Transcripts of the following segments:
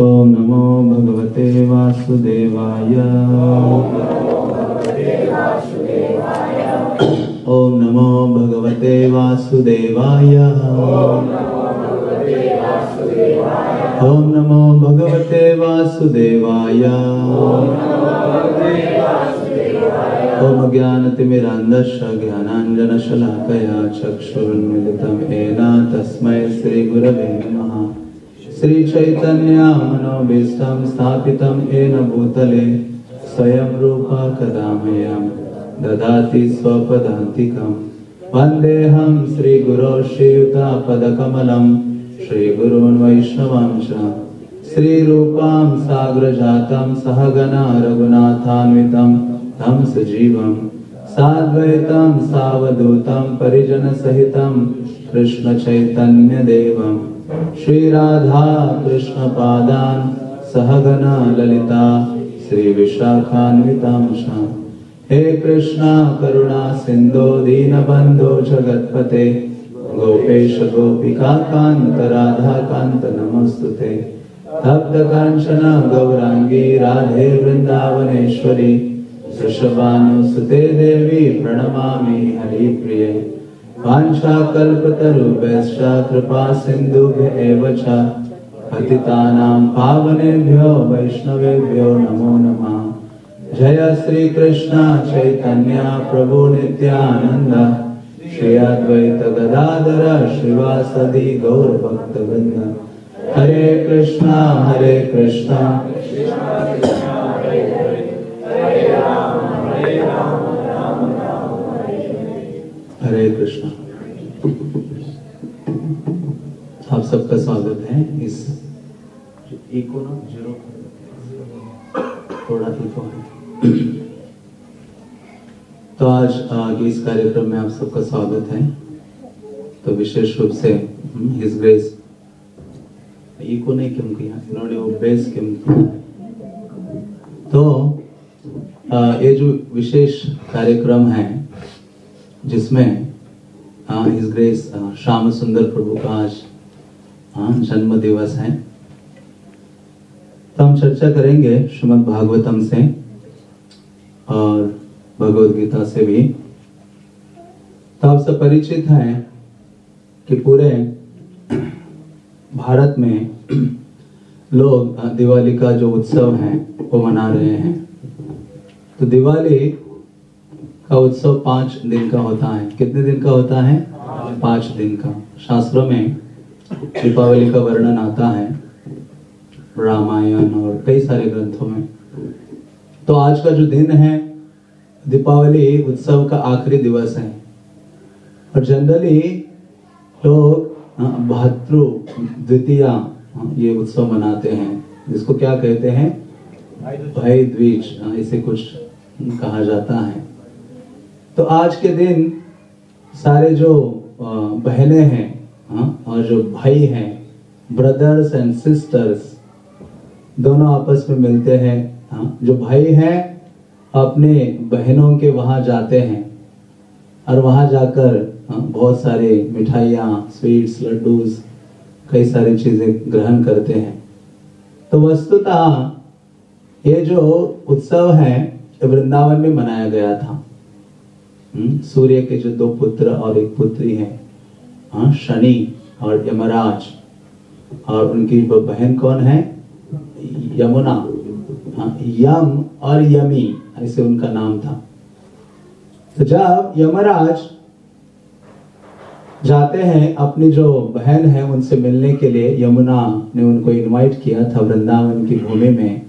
ॐ नमो भगवते वासुदेवाय। ॐ नमो भगवते वासुदेवाय। ॐ नमो भगवते वासुदेवाय। ॐ ज्ञानतिमिरान्धस्य ज्ञानाञ्जनशलाकया चक्षुरुन्मिलितं येन तस्मै श्रीगुरवे नमः। श्रीचैतन्यामनोभीष्टं स्थापितं येन भूतले स्वयं रूपा कदा मह्यं ददाति स्वपदान्तिकं वन्देऽहं श्रीगुरो श्रीयुतापदकमलं श्रीगुरून् वैष्णवांश। श्रीरूपां साग्रजातं सहगना रघुनाथान्वितं तं सजीवं साद्वैतं सावधूतं परिजनसहितं कृष्णचैतन्यदेवं श्रीराधा कृष्णपादान् सहगना ललिता श्रीविशाखान्वितांश हे कृष्णा करुणा सिन्धो दीनबन्धो जगत्पते। गोपेश गोपिका कान्त राधा कान्त नमस्तुते। तप्त काञ्चन गौराङ्गी राधे वृन्दावनेश्वरी। वृषभानुसुते देवी प्रणमामि हरिप्रिये। वाञ्छाकल्पतरुभ्यश्च कृपा सिन्धुभ्य एव च। पतितानां पावनेभ्यो वैष्णवेभ्यो नमो नमः। जय श्री कृष्ण चैतन्य प्रभु नित्यानंद श्री अद्वैत गदाधर श्रीवासदि गौर भक्त हरे कृष्णा हरे कृष्णा। हरे कृष्णा। आप सबका स्वागत है इस इको ना ज़ीरो थोड़ा इको है। तो आज आगे इस कार्यक्रम में आप सबका स्वागत है। तो विशेष रूप से हिज ग्रेस इको ने क्यों किया? इन्होंने वो बेस क्यों किया? तो ये जो विशेष कार्यक्रम है जिसमें हिज ग्रेस श्याम सुंदर प्रभु का आज हाँ जन्म दिवस है। तो हम चर्चा करेंगे श्रीमद भागवतम से और भगवत गीता से भी। तो आप सब परिचित हैं कि पूरे भारत में लोग दिवाली का जो उत्सव है, वो मना रहे हैं। तो दिवाली का उत्सव पाँच दिन का होता है। कितने दिन का होता है? पाँच दिन का। शास्त्रों में दीपावली का वर्णन आता है रामायण और कई सारे ग्रंथों में। तो आज का जो दिन है, दीपावली उत्सव का आखिरी दिवस है। और जनरली लोग भातृ, द्वितीया ये उत्सव मनाते हैं, जिसको क्या कहते हैं? भाई द्विज इसे कुछ कहा जाता है। तो आज के दिन सारे जो बहने हैं और जो भाई हैं ब्रदर्स एंड सिस्टर्स दोनों आपस में मिलते हैं। हाँ? जो भाई हैं, अपने बहनों के वहाँ जाते हैं। और वहाँ जाकर बहुत सारे मिठाइयाँ स्वीट्स लड्डूस, कई सारी चीज़ें ग्रहण करते हैं। तो वस्तुतः, ये जो उत्सव है वृंदावन में मनाया गया था। सूर्य के जो दो पुत्र और एक पुत्री है हाँ शनि और यमराज। और उनकी बहन कौन है? यमुना। हाँ, यम और यमी ऐसे उनका नाम था। तो जब यमराज जाते हैं अपनी जो बहन है उनसे मिलने के लिए यमुना ने उनको इनवाइट किया था वृंदावन की भूमि में।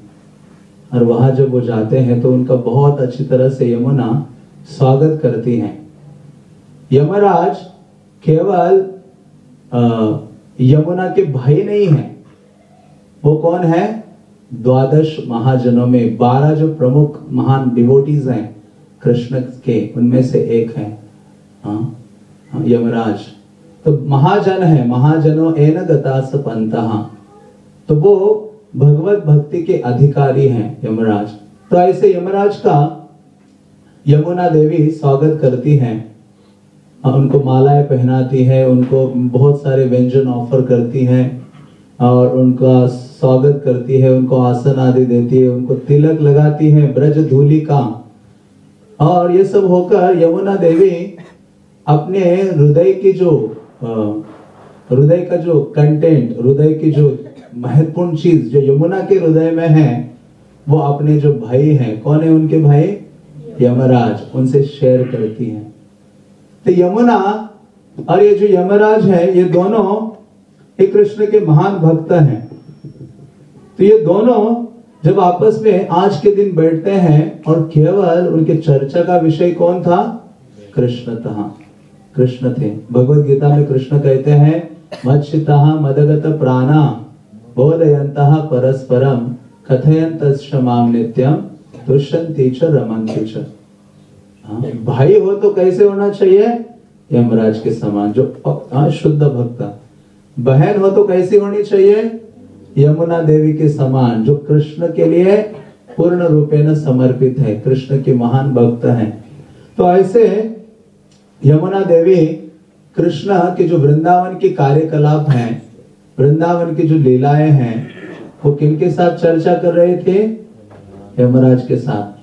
और वहाँ जब वो जाते हैं तो उनका बहुत अच्छी तरह से यमुना स्वागत करती हैं। यमराज केवल यमुना के भाई नहीं है। वो कौन है? द्वादश महाजनों में बारह जो प्रमुख महान डिवोटीज हैं, कृष्ण के, उनमें से एक है। यमराज। तो महाजन है, महाजनों एन गतास पंता तो वो भगवत भक्ति के अधिकारी हैं, यमराज। तो ऐसे यमराज का यमुना देवी स्वागत करती हैं। उनको मालाएँ पहनाती है, उनको बहुत सारे व्यंजन ऑफ़र करती हैं और उनका स्वागत करती है, उनको आसन आदि देती है, उनको तिलक लगाती है, ब्रज धूलि का। और ये सब होकर यमुना देवी अपने हृदय की जो हृदय का जो कंटेंट हृदय की जो महत्वपूर्ण चीज़ जो यमुना के हृदय में है, वो अपने जो भाई हैं, कौन है उनके भाई? यमराज, उनसे शेयर करती हैं। तो यमुना और ये जो यमराज है, ये दोनों एक कृष्ण के महान भक्त हैं। तो ये दोनों जब आपस में आज के दिन बैठते हैं और केवल उनके चर्चा का विषय कौन था? कृष्ण था कृष्ण थे। भगवत गीता में कृष्ण कहते हैं, मत्स्यता मदगत प्राणा बोधयंत परस्परम कथयंत नित्यम दुष्यंती च रमंती भाई हो तो कैसे होना चाहिए? यमराज के समान, जो शुद्ध भक्त। बहन हो तो कैसी होनी चाहिए? यमुना देवी के समान, जो कृष्ण के लिए पूर्ण रूपेण समर्पित है, कृष्ण के महान भक्त हैं। तो ऐसे यमुना देवी, कृष्ण के जो वृंदावन के कार्यकलाप हैं, वृंदावन की जो लीलाएँ हैं, वो किनके साथ चर्चा कर रहे थे? यमराज के साथ।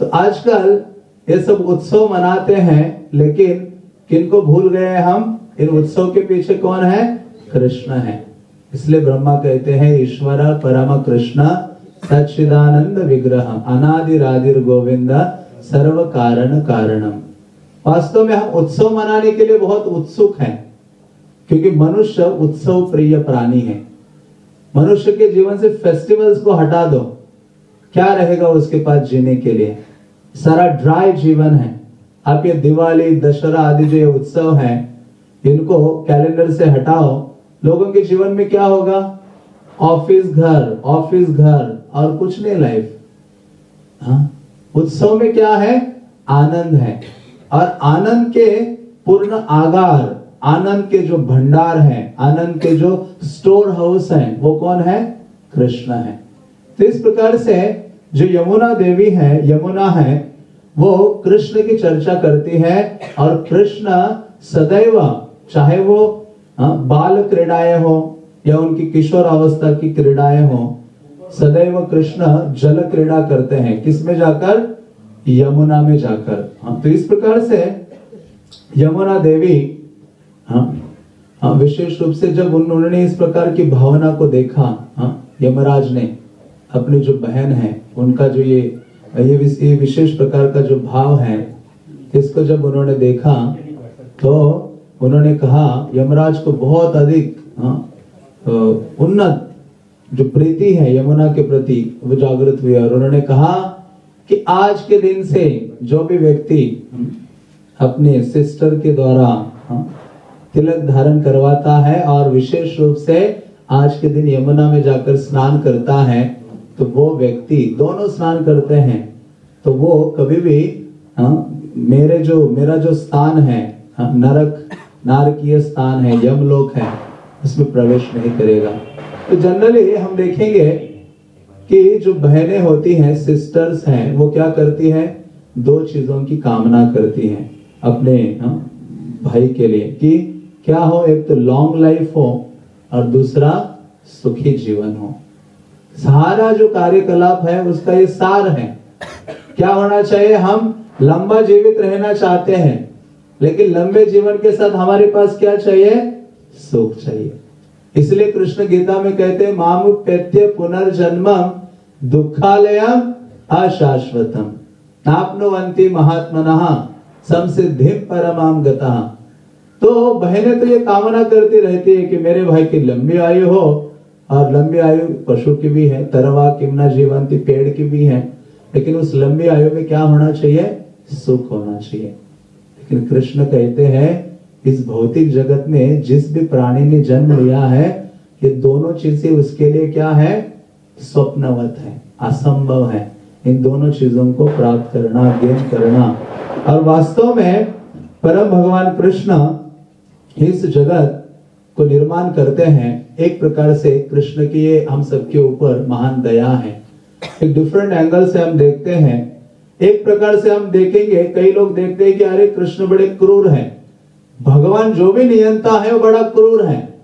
तो आजकल ये सब उत्सव मनाते हैं, लेकिन किनको भूल गए हम? इन उत्सव के पीछे कौन है? कृष्ण है। इसलिए ब्रह्मा कहते हैं, ईश्वर परम कृष्ण, सच्चिदानंद विग्रह अनादिरादिर गोविंद सर्व कारण कारणम। वास्तव में हम उत्सव मनाने के लिए बहुत उत्सुक हैं, क्योंकि मनुष्य उत्सव प्रिय प्राणी है। मनुष्य के जीवन से फेस्टिवल्स को हटा दो। क्या रहेगा उसके पास जीने के लिए? सारा ड्राई जीवन है। आप ये दिवाली, दशहरा आदि जो ये उत्सव है, इनको कैलेंडर से हटाओ। लोगों के जीवन में क्या होगा? ऑफ़िस घर ऑफ़िस घर और कुछ नहीं लाइफ हाँ? उत्सव में क्या है? आनंद है। और आनंद के पूर्ण आगार, आनंद के जो भंडार है, आनंद के जो स्टोर हाउस है, वो कौन है? कृष्ण है। तो इस प्रकार से जो यमुना देवी है, यमुना है वो कृष्ण की चर्चा करती है और कृष्ण सदैव चाहे वो हाँ, बाल क्रीड़ाएँ हो या उनकी किशोर अवस्था की क्रीड़ाएँ हो सदैव कृष्ण जल क्रीड़ा करते हैं। किसमें जाकर? यमुना में जाकर। हाँ, तो इस प्रकार से यमुना देवी हाँ हाँ विशेष रूप से जब उन्होंने इस प्रकार की भावना को देखा हाँ यमराज ने अपनी जो बहन है उनका जो ये ये विशेष प्रकार का जो भाव है इसको जब उन्होंने देखा तो उन्होंने कहा यमराज को बहुत अधिक हाँ, अ, उन्नत जो प्रीति है यमुना के प्रति वो जागृत हुई और उन्होंने कहा कि आज के दिन से जो भी व्यक्ति अपने सिस्टर के द्वारा हाँ, तिलक धारण करवाता है और विशेष रूप से आज के दिन यमुना में जाकर स्नान करता है तो वो व्यक्ति दोनों स्नान करते हैं तो वो कभी भी हाँ, मेरे जो मेरा जो स्थान है हाँ, नरक नारकीय स्थान है यमलोक है उसमें प्रवेश नहीं करेगा। तो जनरली हम देखेंगे कि जो बहनें होती हैं सिस्टर्स हैं वो क्या करती हैं? दो चीज़ों की कामना करती हैं अपने हाँ, भाई के लिए कि क्या हो एक तो लॉन्ग लाइफ हो और दूसरा सुखी जीवन हो। सारा जो कार्यकलाप है, उसका ये सार है। क्या होना चाहिए? हम लंबा जीवित रहना चाहते हैं, लेकिन लंबे जीवन के साथ हमारे पास क्या चाहिए? सुख चाहिए। इसलिए कृष्ण गीता में कहते हैं मामुप्यत्य पुनर्जन्मम दुखालयम अशाश्वतम। नापनुवंती महात्मनः संसिद्धिम परमाम गता। तो बहनें तो ये कामना करती रहती है कि मेरे भाई की लंबी आयु हो और लंबी आयु पशु की भी है, तरवा किमना जीवंती, पेड़ की भी है, लेकिन उस लंबी आयु में क्या होना चाहिए? सुख होना चाहिए। लेकिन कृष्ण कहते हैं, इस भौतिक जगत में जिस भी प्राणी ने जन्म लिया है, ये दोनों चीज़ें उसके लिए क्या है? स्वप्नवत है, असंभव है। इन दोनों चीज़ों को प्राप्त करना, गेन करना। और वास्तव में परम भगवान कृष्ण इस जगत को निर्माण करते हैं। एक प्रकार से कृष्ण की ये हम सबके ऊपर महान दया है। एक डिफरेंट एंगल से हम देखते हैं। एक प्रकार से हम देखेंगे, कई लोग देखते हैं कि अरे कृष्ण बड़े क्रूर हैं। भगवान जो भी नियंता है, वो बड़ा क्रूर है।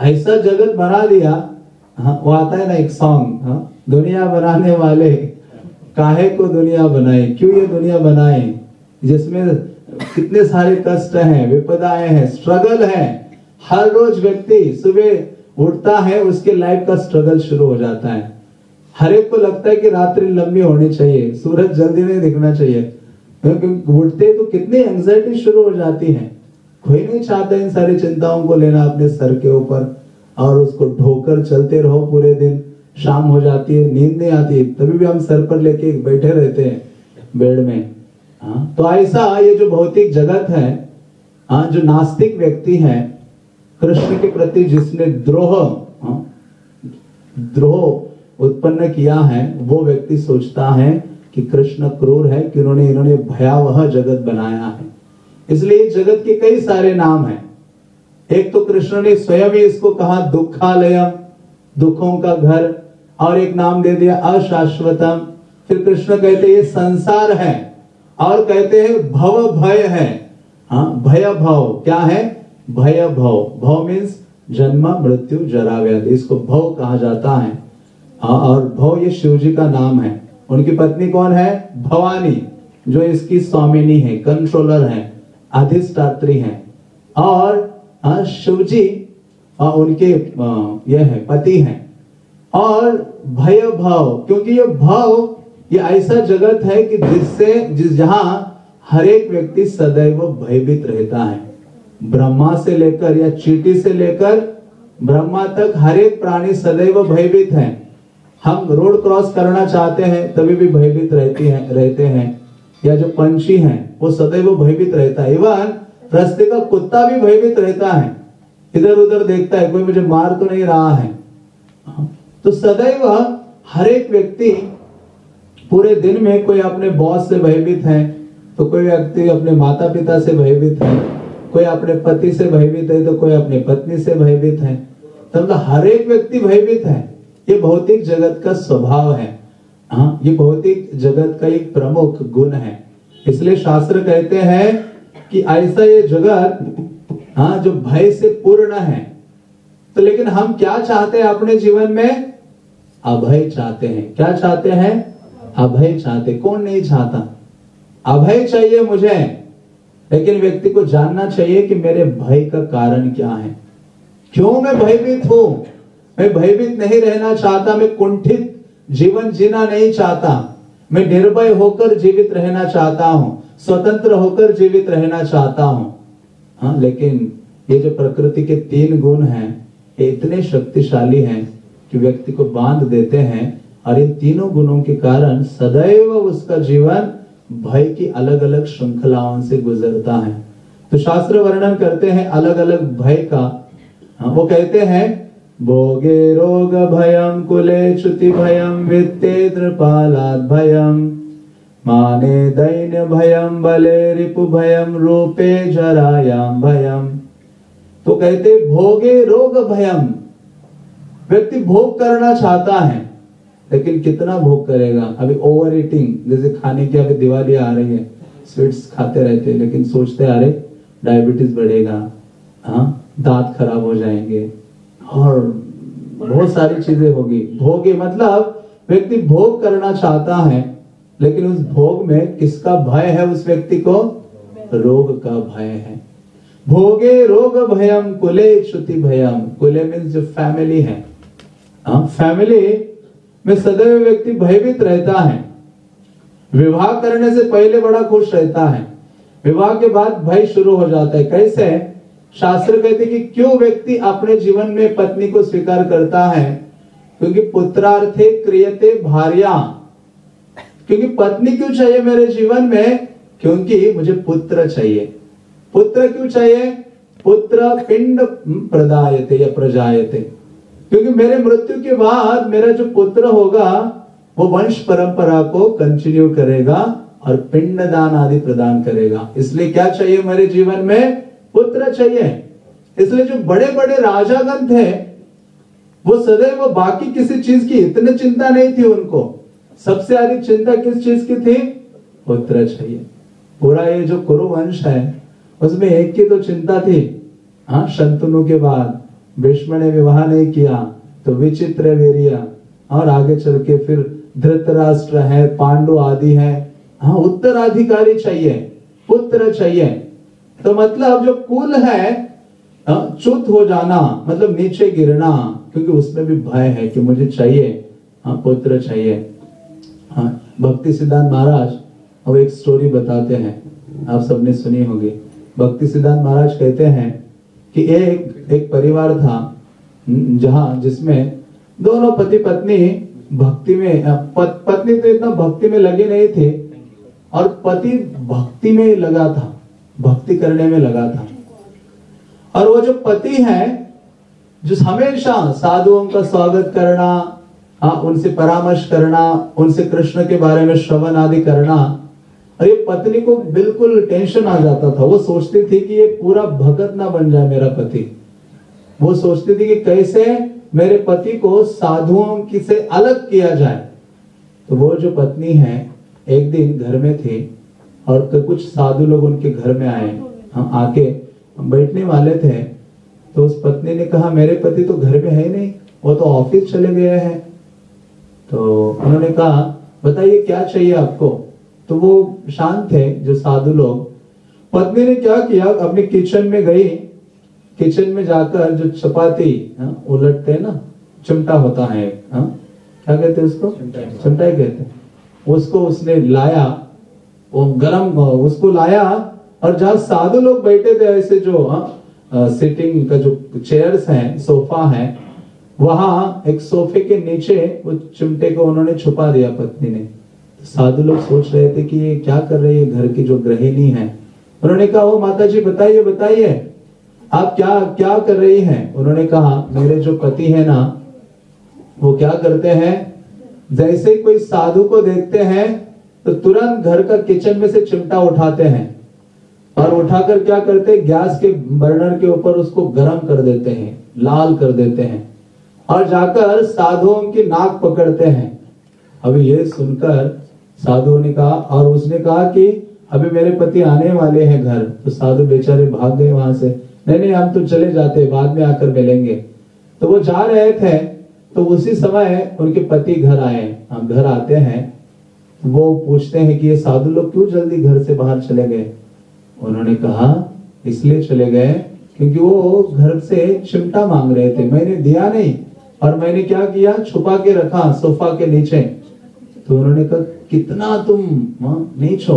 ऐसा जगत बना दिया। हाँ वो आता है ना एक सॉन्ग हाँ दुनिया बनाने वाले। काहे को दुनिया बनाए? क्यों ये दुनिया बनाए? जिसमें कितने सारे कष्ट हैं विपदाएँ हैं स्ट्रगल है। हर रोज व्यक्ति सुबह उठता है, उसके लाइफ का स्ट्रगल शुरू हो जाता है। हर एक को लगता है कि रात्रि लंबी होनी चाहिए, सूरज जल्दी नहीं दिखना चाहिए। क्योंकि उठते तो कितनी एंजाइटी शुरू हो जाती है। कोई नहीं चाहता इन सारी चिंताओं को लेना अपने सर के ऊपर और उसको ढोकर चलते रहो पूरे दिन। शाम हो जाती है, नींद नहीं आती, तभी भी हम सर पर लेके बैठे रहते हैं बेड में। हाँ तो ऐसा ये जो भौतिक जगत है हाँ जो नास्तिक व्यक्ति है कृष्ण के प्रति जिसने द्रोह हाँ, द्रोह उत्पन्न किया है वो व्यक्ति सोचता है कि कृष्ण क्रूर है कि उन्होंने इन्होंने भयावह जगत बनाया है। इसलिए जगत के कई सारे नाम हैं। एक तो कृष्ण ने स्वयं ही इसको कहा दुखालयम दुखों का घर और एक नाम दे दिया अशाश्वतम। फिर कृष्ण कहते ये संसार है और कहते हैं भव भय है। हाँ भय भव क्या है? भय भव। भव मीन्स जन्म मृत्यु जरा व्याधि इसको भव कहा जाता है। हाँ और भव ये शिव जी का नाम है। उनकी पत्नी कौन है? भवानी जो इसकी स्वामिनी है कंट्रोलर है अधिष्ठात्री है। और हाँ, शिव जी हाँ, उनके यह है पति हैं। और भय भाव क्योंकि ये भाव ये ऐसा जगत है कि जिससे जिस जहाँ हर एक व्यक्ति सदैव भयभीत रहता है। ब्रह्मा से लेकर या चीटी से लेकर ब्रह्मा तक हर एक प्राणी सदैव भयभीत है। हम रोड क्रॉस करना चाहते हैं, तभी भी भयभीत रहती हैं, रहते हैं। या जो पंछी हैं, वो सदैव भयभीत रहता है। इवन रस्ते का कुत्ता भी भयभीत रहता है। इधर उधर देखता है, कोई मुझे मार तो नहीं रहा है। तो सदैव हर एक व्यक्ति पूरे दिन में कोई अपने बॉस से भयभीत है तो कोई व्यक्ति अपने माता पिता से भयभीत है। कोई अपने पति से भयभीत है तो कोई अपनी पत्नी से भयभीत है। तो मतलब हर एक व्यक्ति भयभीत है। ये भौतिक जगत का स्वभाव है। हाँ ये भौतिक जगत का एक प्रमुख गुण है। इसलिए शास्त्र कहते हैं कि ऐसा ये जगत हाँ जो भय से पूर्ण है। तो लेकिन हम क्या चाहते हैं अपने जीवन में? अभय चाहते हैं। क्या चाहते हैं? अभय चाहते कौन नहीं चाहता? अभय चाहिए मुझे। लेकिन व्यक्ति को जानना चाहिए कि मेरे भय का कारण क्या है। क्यों मैं भयभीत हूँ? मैं भयभीत नहीं रहना चाहता, मैं कुंठित जीवन जीना नहीं चाहता। मैं निर्भय होकर जीवित रहना चाहता हूँ, स्वतंत्र होकर जीवित रहना चाहता हूँ। हाँ लेकिन ये जो प्रकृति के तीन गुण हैं, ये इतने शक्तिशाली हैं कि व्यक्ति को बाँध देते हैं और इन तीनों गुणों के कारण सदैव उसका जीवन भय की अलग अलग श्रृंखलाओं से गुजरता है। तो शास्त्र वर्णन करते हैं अलग अलग भय का। हाँ, वो कहते हैं भोगे रोग भयम कुले च्युति भयम वित्ते भयम माने दैन्य भयम बले रिपु भयम रूपे जरायाम भयम तो कहते भोगे रोग भयम व्यक्ति भोग करना चाहता है। लेकिन कितना भोग करेगा? अभी ओवर ईटिंग जैसे खाने की अभी दिवाली आ रही है स्वीट्स खाते रहते हैं, लेकिन सोचते आ रहे डायबिटीज़ बढ़ेगा हाँ दांत खराब हो जाएँगे। और बहुत सारी चीज़ें होगी। भोगे मतलब व्यक्ति भोग करना चाहता है, लेकिन उस भोग में किसका भय है? उस व्यक्ति को रोग का भय है। भोगे रोग भयम कुले श्रुति भयम कुले मीन्स जो फैमिली है। हाँ फैमिली में सदैव व्यक्ति भयभीत रहता है। विवाह करने से पहले बड़ा खुश रहता है। विवाह के बाद भय शुरू हो जाता है। कैसे? शास्त्र कहते कि क्यों व्यक्ति अपने जीवन में पत्नी को स्वीकार करता है? क्योंकि पुत्रार्थे क्रियते भार्या। क्योंकि पत्नी क्यों चाहिए मेरे जीवन में? क्योंकि मुझे पुत्र चाहिए। पुत्र क्यों चाहिए? पुत्र पिंड प्रदायते या प्रजायते। क्योंकि मेरे मृत्यु के बाद मेरा जो पुत्र होगा, वो वंश परंपरा को कंटिन्यू करेगा और पिंड दान आदि प्रदान करेगा। इसलिए क्या चाहिए मेरे जीवन में? पुत्र चाहिए। इसलिए जो बड़े बड़े राजागण थे, वो सदैव बाकी किसी चीज़ की इतनी चिंता नहीं थी उनको। सबसे अधिक चिंता किस चीज़ की थी? पुत्र चाहिए। पूरा ये जो कुरुवंश है, उसमें एक की तो चिंता थी हाँ शंतनु के बाद। भीष्म ने विवाह नहीं किया तो विचित्र वीरिया। और आगे चल के फिर धृतराष्ट्र है, पांडु आदि है। हाँ उत्तराधिकारी चाहिए, पुत्र चाहिए। तो मतलब जो कुल है चुत हो जाना मतलब नीचे गिरना, क्योंकि उसमें भी भय है कि मुझे चाहिए हाँ पुत्र चाहिए। हाँ भक्ति सिद्धांत महाराज, अब एक स्टोरी बताते हैं, आप सबने सुनी होगी। भक्ति सिद्धांत महाराज कहते हैं कि एक एक परिवार था जहाँ जिसमें दोनों पति पत्नी भक्ति में पत, पत्नी तो इतना भक्ति में लगे नहीं थे और पति भक्ति में लगा था भक्ति करने में लगा था। और वो जो पति है जो हमेशा साधुओं का स्वागत करना हाँ उनसे परामर्श करना उनसे कृष्ण के बारे में श्रवण आदि करना और ये पत्नी को बिल्कुल टेंशन आ जाता था। वो सोचती थी कि ये पूरा भगत ना बन जाए मेरा पति। वो सोचती थी कि कैसे मेरे पति को साधुओं की से अलग किया जाए। तो वो जो पत्नी है, एक दिन घर में थे और तो कुछ साधु लोग उनके घर में आए। हम आके बैठने वाले थे। तो उस पत्नी ने कहा, मेरे पति तो घर में है ही नहीं, वो तो ऑफ़िस चले गए हैं। तो उन्होंने कहा, बताइए, क्या चाहिए आपको? तो वो शांत थे जो साधु लोग। पत्नी ने क्या किया अपने किचन में गई। किचन में जाकर जो चपाती हाँ, उलटते ना चिमटा होता है हा? क्या कहते हैं उसको? चिमटा ही। कहते हैं। उसको उसने लाया वो गरम उसको लाया और जहाँ साधु लोग बैठे थे ऐसे जो आ, सिटिंग का जो चेयर्स हैं सोफा है वहाँ एक सोफे के नीचे वो चिमटे को उन्होंने छुपा दिया पत्नी ने। साधु लोग सोच रहे थे कि ये क्या कर रही है घर की जो गृहिणी है। उन्होंने कहा वो माता जी बताइए बताइए, आप क्या क्या कर रही हैं? उन्होंने कहा, मेरे जो पति है ना, वो क्या करते हैं? जैसे कोई साधु को देखते हैं तो तुरंत घर का किचन में से चिमटा उठाते हैं और उठाकर क्या करते हैं? गैस के बर्नर के ऊपर उसको गर्म कर देते हैं, लाल कर देते हैं और जाकर साधुओं की नाक पकड़ते हैं। अभी ये सुनकर साधुओं ने कहा, और उसने कहा कि अभी मेरे पति आने वाले हैं घर तो साधु बेचारे भाग गए वहाँ से। नहीं नहीं, हम तो चले जाते बाद में आकर मिलेंगे। तो वो जा रहे थे तो उसी समय उनके पति घर आए हम घर आते हैं। वो पूछते हैं कि ये साधु लोग क्यों जल्दी घर से बाहर चले गए? उन्होंने कहा, इसलिए चले गए, क्योंकि वो घर से चिमटा मांग रहे थे। मैंने दिया नहीं, और मैंने क्या किया? छुपा के रखा, सोफा के नीचे। तो उन्होंने कहा कितना तुम हाँ, नीच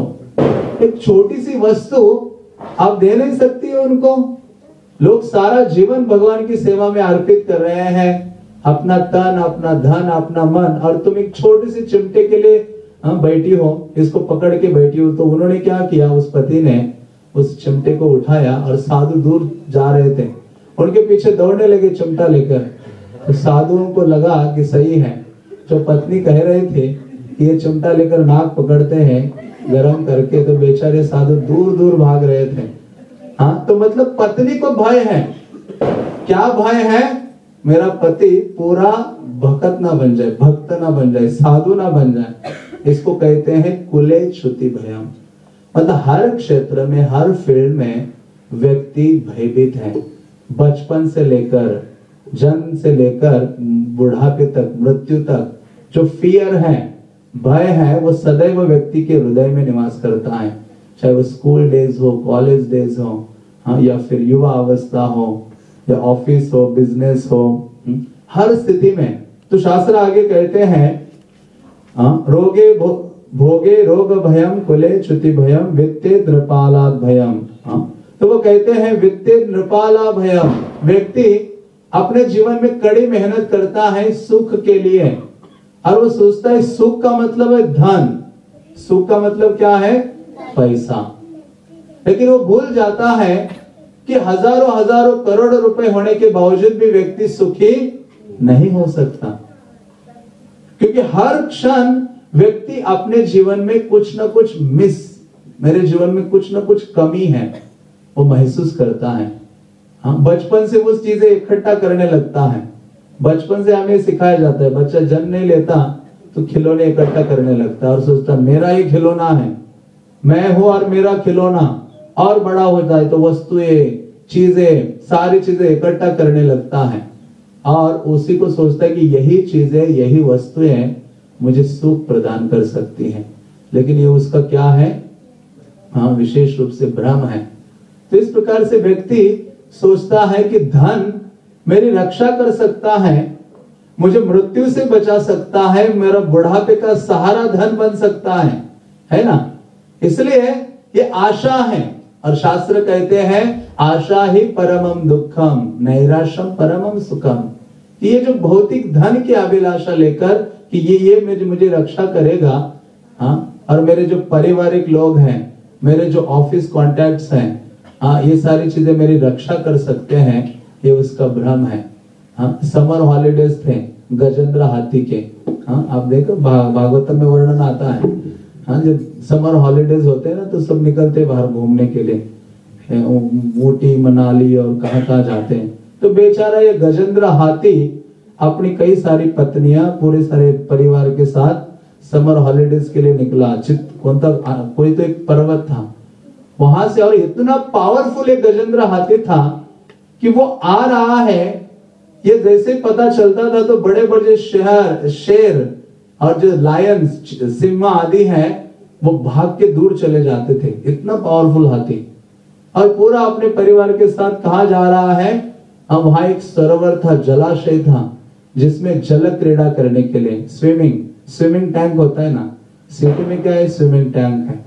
एक छोटी सी वस्तु आप दे नहीं सकती हो उनको। लोग सारा जीवन भगवान की सेवा में अर्पित कर रहे हैं। अपना तन अपना धन अपना मन और तुम एक छोटी सी चिमटे के लिए हाँ बैठी हो इसको पकड़ के बैठी हो। तो उन्होंने क्या किया? उस पति ने उस चिमटे को उठाया और साधु दूर जा रहे थे। उनके पीछे दौड़ने लगे चिमटा लेकर। तो साधुओं को लगा कि सही है। जो पत्नी कह रहे थे ये चिमटा लेकर नाक पकड़ते हैं, गरम करके तो बेचारे साधु दूर दूर भाग रहे थे। हाँ तो मतलब पत्नी को भय है। क्या भय है? मेरा पति पूरा भक्त ना बन जाए, भक्त ना बन जाए, साधु ना बन जाए। इसको कहते हैं कुले छुति भयम। मतलब हर क्षेत्र में, हर फ़ील्ड में व्यक्ति भयभीत है। बचपन से लेकर, जन्म से लेकर बुढ़ापे तक, मृत्यु तक जो फियर है भय है वो सदैव व्यक्ति के हृदय में निवास करता है। चाहे वो स्कूल डेज़ हो कॉलेज डेज़ हो हाँ या फिर युवा अवस्था हो या ऑफ़िस हो बिज़नेस हो हम्म, हर स्थिति में। तो शास्त्र आगे कहते हैं हाँ, रोगे भो, भोगे रोग भयम कुले च्युति भयम वित्ते नृपाला भयम हाँ, तो वो कहते हैं वित्ते नृपाला भयम। व्यक्ति अपने जीवन में कड़ी मेहनत करता है सुख के लिए। और वो सोचता है, सुख का मतलब है धन। सुख का मतलब क्या है? पैसा। लेकिन वो भूल जाता है कि हज़ारों हज़ारों करोड़ रुपए होने के बावजूद भी व्यक्ति सुखी नहीं हो सकता। क्योंकि हर क्षण व्यक्ति अपने जीवन में कुछ ना कुछ मिस, मेरे जीवन में कुछ ना कुछ कमी है, वो महसूस करता है। हाँ बचपन से उस चीज़ें इकट्ठा करने लगता है। बचपन से हमें सिखाया जाता है, बच्चा जन्म नहीं लेता तो खिलौने इकट्ठा करने लगता है और सोचता मेरा ही खिलौना है, मैं हूँ और मेरा खिलौना, और बड़ा होता है तो वस्तुएँ, चीज़ें, सारी चीज़ें इकट्ठा करने लगता है। और उसी को सोचता है कि यही चीज़ें, यही वस्तुएँ मुझे सुख प्रदान कर सकती हैं। लेकिन ये उसका क्या है? हाँ विशेष रूप से भ्रम है। तो इस प्रकार से व्यक्ति सोचता है कि धन मेरी रक्षा कर सकता है, मुझे मृत्यु से बचा सकता है, मेरा बुढ़ापे का सहारा धन बन सकता है है ना? इसलिए ये आशा है। और शास्त्र कहते हैं, आशा ही परमम दुखम नैराशम परमम सुखम ये जो भौतिक धन की अभिलाषा लेकर कि ये ये मुझे मुझे रक्षा करेगा हाँ? और मेरे जो पारिवारिक लोग हैं, मेरे जो ऑफ़िस कॉन्टैक्ट्स हैं हाँ ये सारी चीज़ें मेरी रक्षा कर सकते हैं। ये उसका भ्रम है। हाँ समर हॉलीडेज थे गजेंद्र हाथी के। हाँ आप देखो भा, भागवतम में वर्णन आता है। हाँ जब समर हॉलीडेज होते हैं ना तो सब निकलते बाहर घूमने के लिए। ऊटी मनाली और कहाँ कहाँ जाते हैं। तो बेचारा ये गजेंद्र हाथी अपनी कई सारी पत्नियाँ पूरे सारे परिवार के साथ समर हॉलीडेज के लिए निकला। चित कौन था? कोई तो एक पर्वत था। वहाँ से और इतना पावरफुल एक गजेंद्र हाथी था कि वो आ रहा है। ये जैसे पता चलता था तो बड़े बड़े शहर, शेर और जो लायन सिम्हा आदि हैं, वो भाग के दूर चले जाते थे। इतना पावरफुल हाथी। और पूरा अपने परिवार के साथ कहा जा रहा है? अब वहाँ एक सरोवर था, जलाशय था, जिसमें जल क्रीड़ा करने के लिए। स्विमिंग स्विमिंग टैंक होता है ना? सिटी में क्या है? स्विमिंग टैंक है।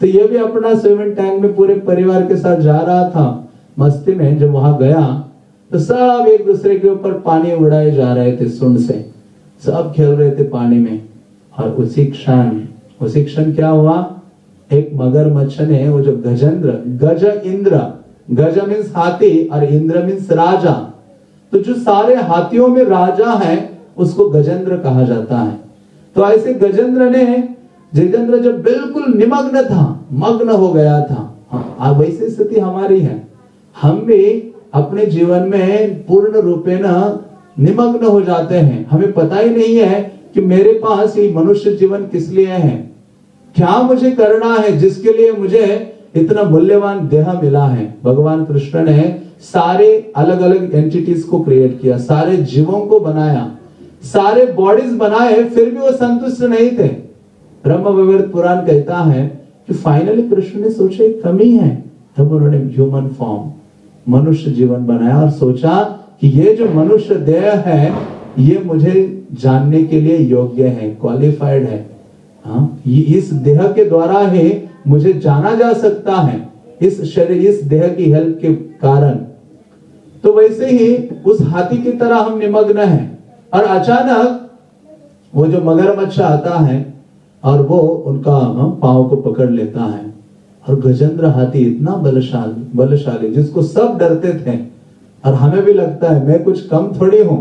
तो ये भी अपना स्विमिंग टैंक में पूरे परिवार के साथ जा रहा था। मस्ती में जब वहाँ गया तो सब एक दूसरे के ऊपर पानी उड़ाए जा रहे थे सुन से। सब खेल रहे थे पानी में। और उसी क्षण उसी क्षण क्या हुआ? एक मगर मगरमच्छ ने वो जो गजेंद्र, गज इंद्र, गज मीन्स हाथी और इंद्र मीन्स राजा। तो जो सारे हाथियों में राजा है, उसको गजेंद्र कहा जाता है। तो ऐसे गजेंद्र ने जितेंद्र जब बिल्कुल निमग्न था, मग्न हो गया था। हाँ वैसी स्थिति हमारी है। हम भी अपने जीवन में पूर्ण रूपे न निमग्न हो जाते हैं। हमें पता ही नहीं है कि मेरे पास ये मनुष्य जीवन किस लिए है। क्या मुझे करना है? जिसके लिए मुझे इतना मूल्यवान देह मिला है। भगवान कृष्ण ने सारे अलग अलग एंटिटीज को क्रिएट किया, सारे जीवों को बनाया, सारे बॉडीज बनाए, फिर भी वो संतुष्ट नहीं थे। ब्रह्म विवर्त पुराण कहता है कि फाइनली कृष्ण ने सोचा, कमी है। तब उन्होंने ह्यूमन फॉर्म मनुष्य जीवन बनाया और सोचा कि ये जो मनुष्य देह है ये मुझे जानने के लिए योग्य है क्वालिफाइड है। हाँ ये इस देह के द्वारा ही मुझे जाना जा सकता है इस शरीर इस देह की हेल्प के कारण। तो वैसे ही उस हाथी की तरह हम निमग्न हैं और अचानक वो जो मगरमच्छ आता है और वो उनका हाँ, पाव को पकड़ लेता है। और गजेंद्र हाथी इतना बलशाली बलशाली जिसको सब डरते थे। और हमें भी लगता है मैं कुछ कम थोड़ी हूँ।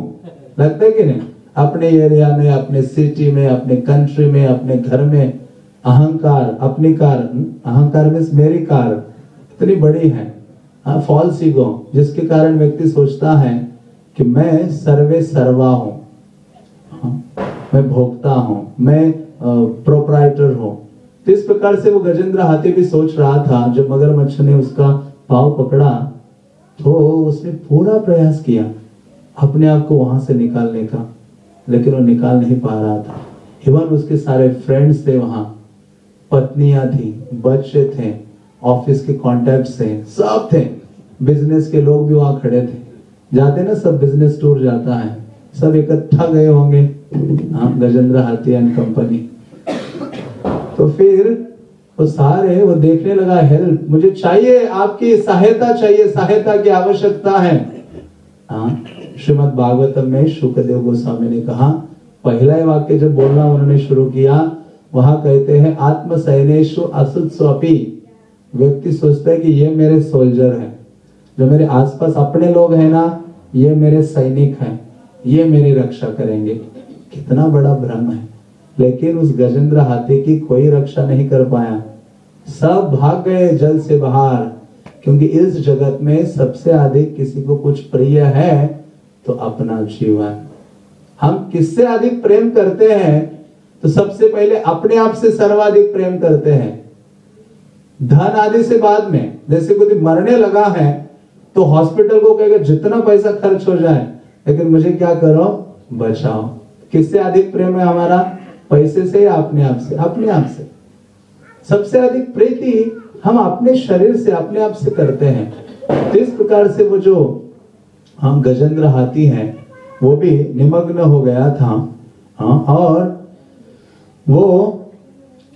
लगता है कि नहीं? अपने एरिया में अपने सिटी में अपने कंट्री में अपने घर में अहंकार अपनी कार अहंकार में मेरी कार इतनी बड़ी है। फॉल्स हाँ, ईगो जिसके कारण व्यक्ति सोचता है कि मैं सर्वे सर्वा हूँ। हाँ, मैं भोगता हूँ मैं प्रोपराइटर हूँ। तो इस प्रकार से वो गजेंद्र हाथी भी सोच रहा था, जब मगरमच्छ ने उसका पाव पकड़ा तो उसने पूरा प्रयास किया अपने आप को वहाँ से निकालने का, लेकिन वो निकाल नहीं पा रहा था। इवन उसके सारे फ्रेंड्स थे वहाँ, पत्नियाँ थी, बच्चे थे ऑफ़िस के कॉन्टेक्ट थे, सब थे। बिज़नेस के लोग भी वहाँ खड़े थे। जाते ना, सब बिज़नेस टूर जाता है, सब इकट्ठा गए होंगे हाँ गजेंद्र हाथी एंड कंपनी तो फिर वो सारे, वो देखने लगा हेल्प मुझे चाहिए, आपकी सहायता चाहिए, सहायता की आवश्यकता है। हाँ श्रीमद भागवतम में शुक्रदेव गोस्वामी ने कहा, पहला वाक्य जब बोलना उन्होंने शुरू किया, वहाँ कहते हैं आत्म सैनेशु असुत स्वपी व्यक्ति सोचता है कि ये मेरे सोल्जर है। जो मेरे आसपास अपने लोग हैं ना, ये मेरे सैनिक हैं, ये मेरी रक्षा करेंगे। कितना बड़ा भ्रम है। लेकिन उस गजेंद्र हाथी की कोई रक्षा नहीं कर पाया। सब भाग गए जल से बाहर, क्योंकि इस जगत में सबसे अधिक किसी को कुछ प्रिय है तो अपना जीवन। हम किससे अधिक प्रेम करते हैं? तो सबसे पहले अपने आप से सर्वाधिक प्रेम करते हैं। धन आदि से बाद में, जैसे कोई मरने लगा है तो हॉस्पिटल को कहेगा, जितना पैसा खर्च हो जाए, लेकिन मुझे क्या करो? बचाओ। किससे अधिक प्रेम है हमारा? पैसे से या अपने आप से? अपने आप से। सबसे अधिक प्रीति हम अपने शरीर से अपने आप से करते हैं। तो इस प्रकार से वो जो हम गजेंद्र हाथी हैं वो भी निमग्न हो गया था। हाँ, और वो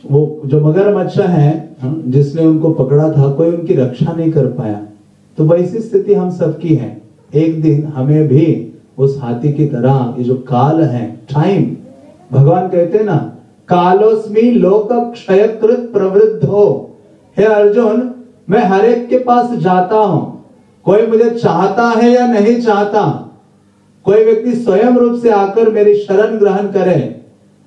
वो जो मगरमच्छ है हाँ, जिसने उनको पकड़ा था कोई उनकी रक्षा नहीं कर पाया। तो वैसी स्थिति हम सबकी है। एक दिन हमें भी उस हाथी की तरह ये जो काल है टाइम भगवान कहते ना, कालोस्मी लोक क्षयकृत प्रवृद्ध। हो हे अर्जुन, मैं हर एक के पास जाता हूँ। कोई मुझे चाहता है या नहीं चाहता? कोई व्यक्ति स्वयं रूप से आकर मेरी शरण ग्रहण करे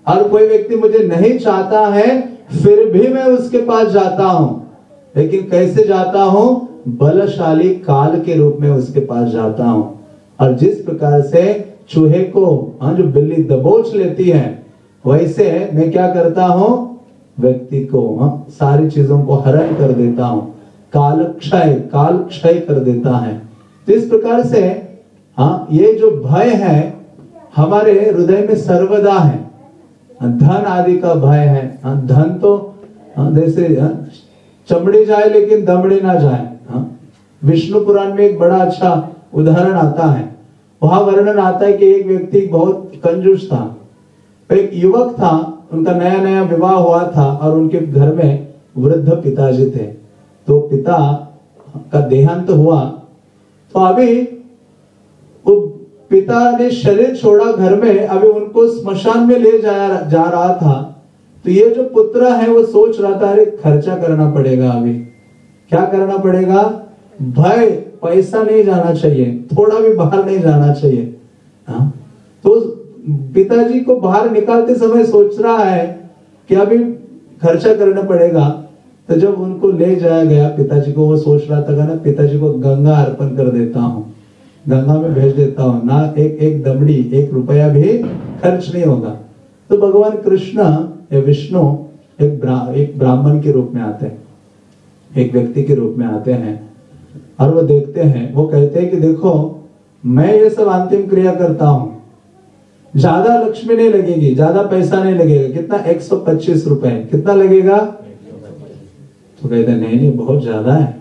और कोई व्यक्ति मुझे नहीं चाहता है, फिर भी मैं उसके पास जाता हूँ। लेकिन कैसे जाता हूँ? बलशाली काल के रूप में उसके पास जाता हूँ। और जिस प्रकार से चूहे को हाँ जो बिल्ली दबोच लेती है वैसे मैं क्या करता हूँ? व्यक्ति को हाँ, सारी चीज़ों को हरण कर देता हूँ। काल क्षय काल क्षय कर देता है। तो इस प्रकार से हाँ ये जो भय है हमारे हृदय में सर्वदा है। धन आदि का भय है। हाँ, धन तो हाँ, जैसे हाँ, चमड़ी जाए लेकिन दमड़ी ना जाए। विष्णु पुराण में एक बड़ा अच्छा उदाहरण आता है। वहाँ वर्णन आता है कि एक व्यक्ति बहुत कंजूस था। एक युवक था, उनका नया नया विवाह हुआ था और उनके घर में वृद्ध पिताजी थे। तो पिता का देहांत तो हुआ। तो अभी वो पिता ने शरीर छोड़ा घर में, अभी उनको स्मशान में ले जाया जा रहा था। तो ये जो पुत्र है, वो सोच रहा था, अरे, खर्चा करना पड़ेगा अभी। क्या करना पड़ेगा? भय पैसा नहीं जाना चाहिए थोड़ा भी बाहर नहीं जाना चाहिए। हा? तो पिताजी को बाहर निकालते समय सोच रहा है कि अभी खर्चा करना पड़ेगा। तो जब उनको ले जाया गया पिताजी को वो सोच रहा था ना पिताजी को गंगा अर्पण कर देता हूँ। गंगा में भेज देता हूँ। ना एक एक दमड़ी एक रुपया भी खर्च नहीं होगा। तो भगवान कृष्ण या विष्णु एक ब्रा, एक ब्राह्मण के रूप में आते हैं एक व्यक्ति के रूप में आते हैं। और वो देखते हैं, वो कहते हैं कि देखो, मैं ये सब अंतिम क्रिया करता हूँ। ज़्यादा लक्ष्मी नहीं लगेगी, ज़्यादा पैसा नहीं लगेगा। कितना? एक सौ पच्चीस रुपए। कितना लगेगा? तो कहते नहीं नहीं, बहुत ज़्यादा है।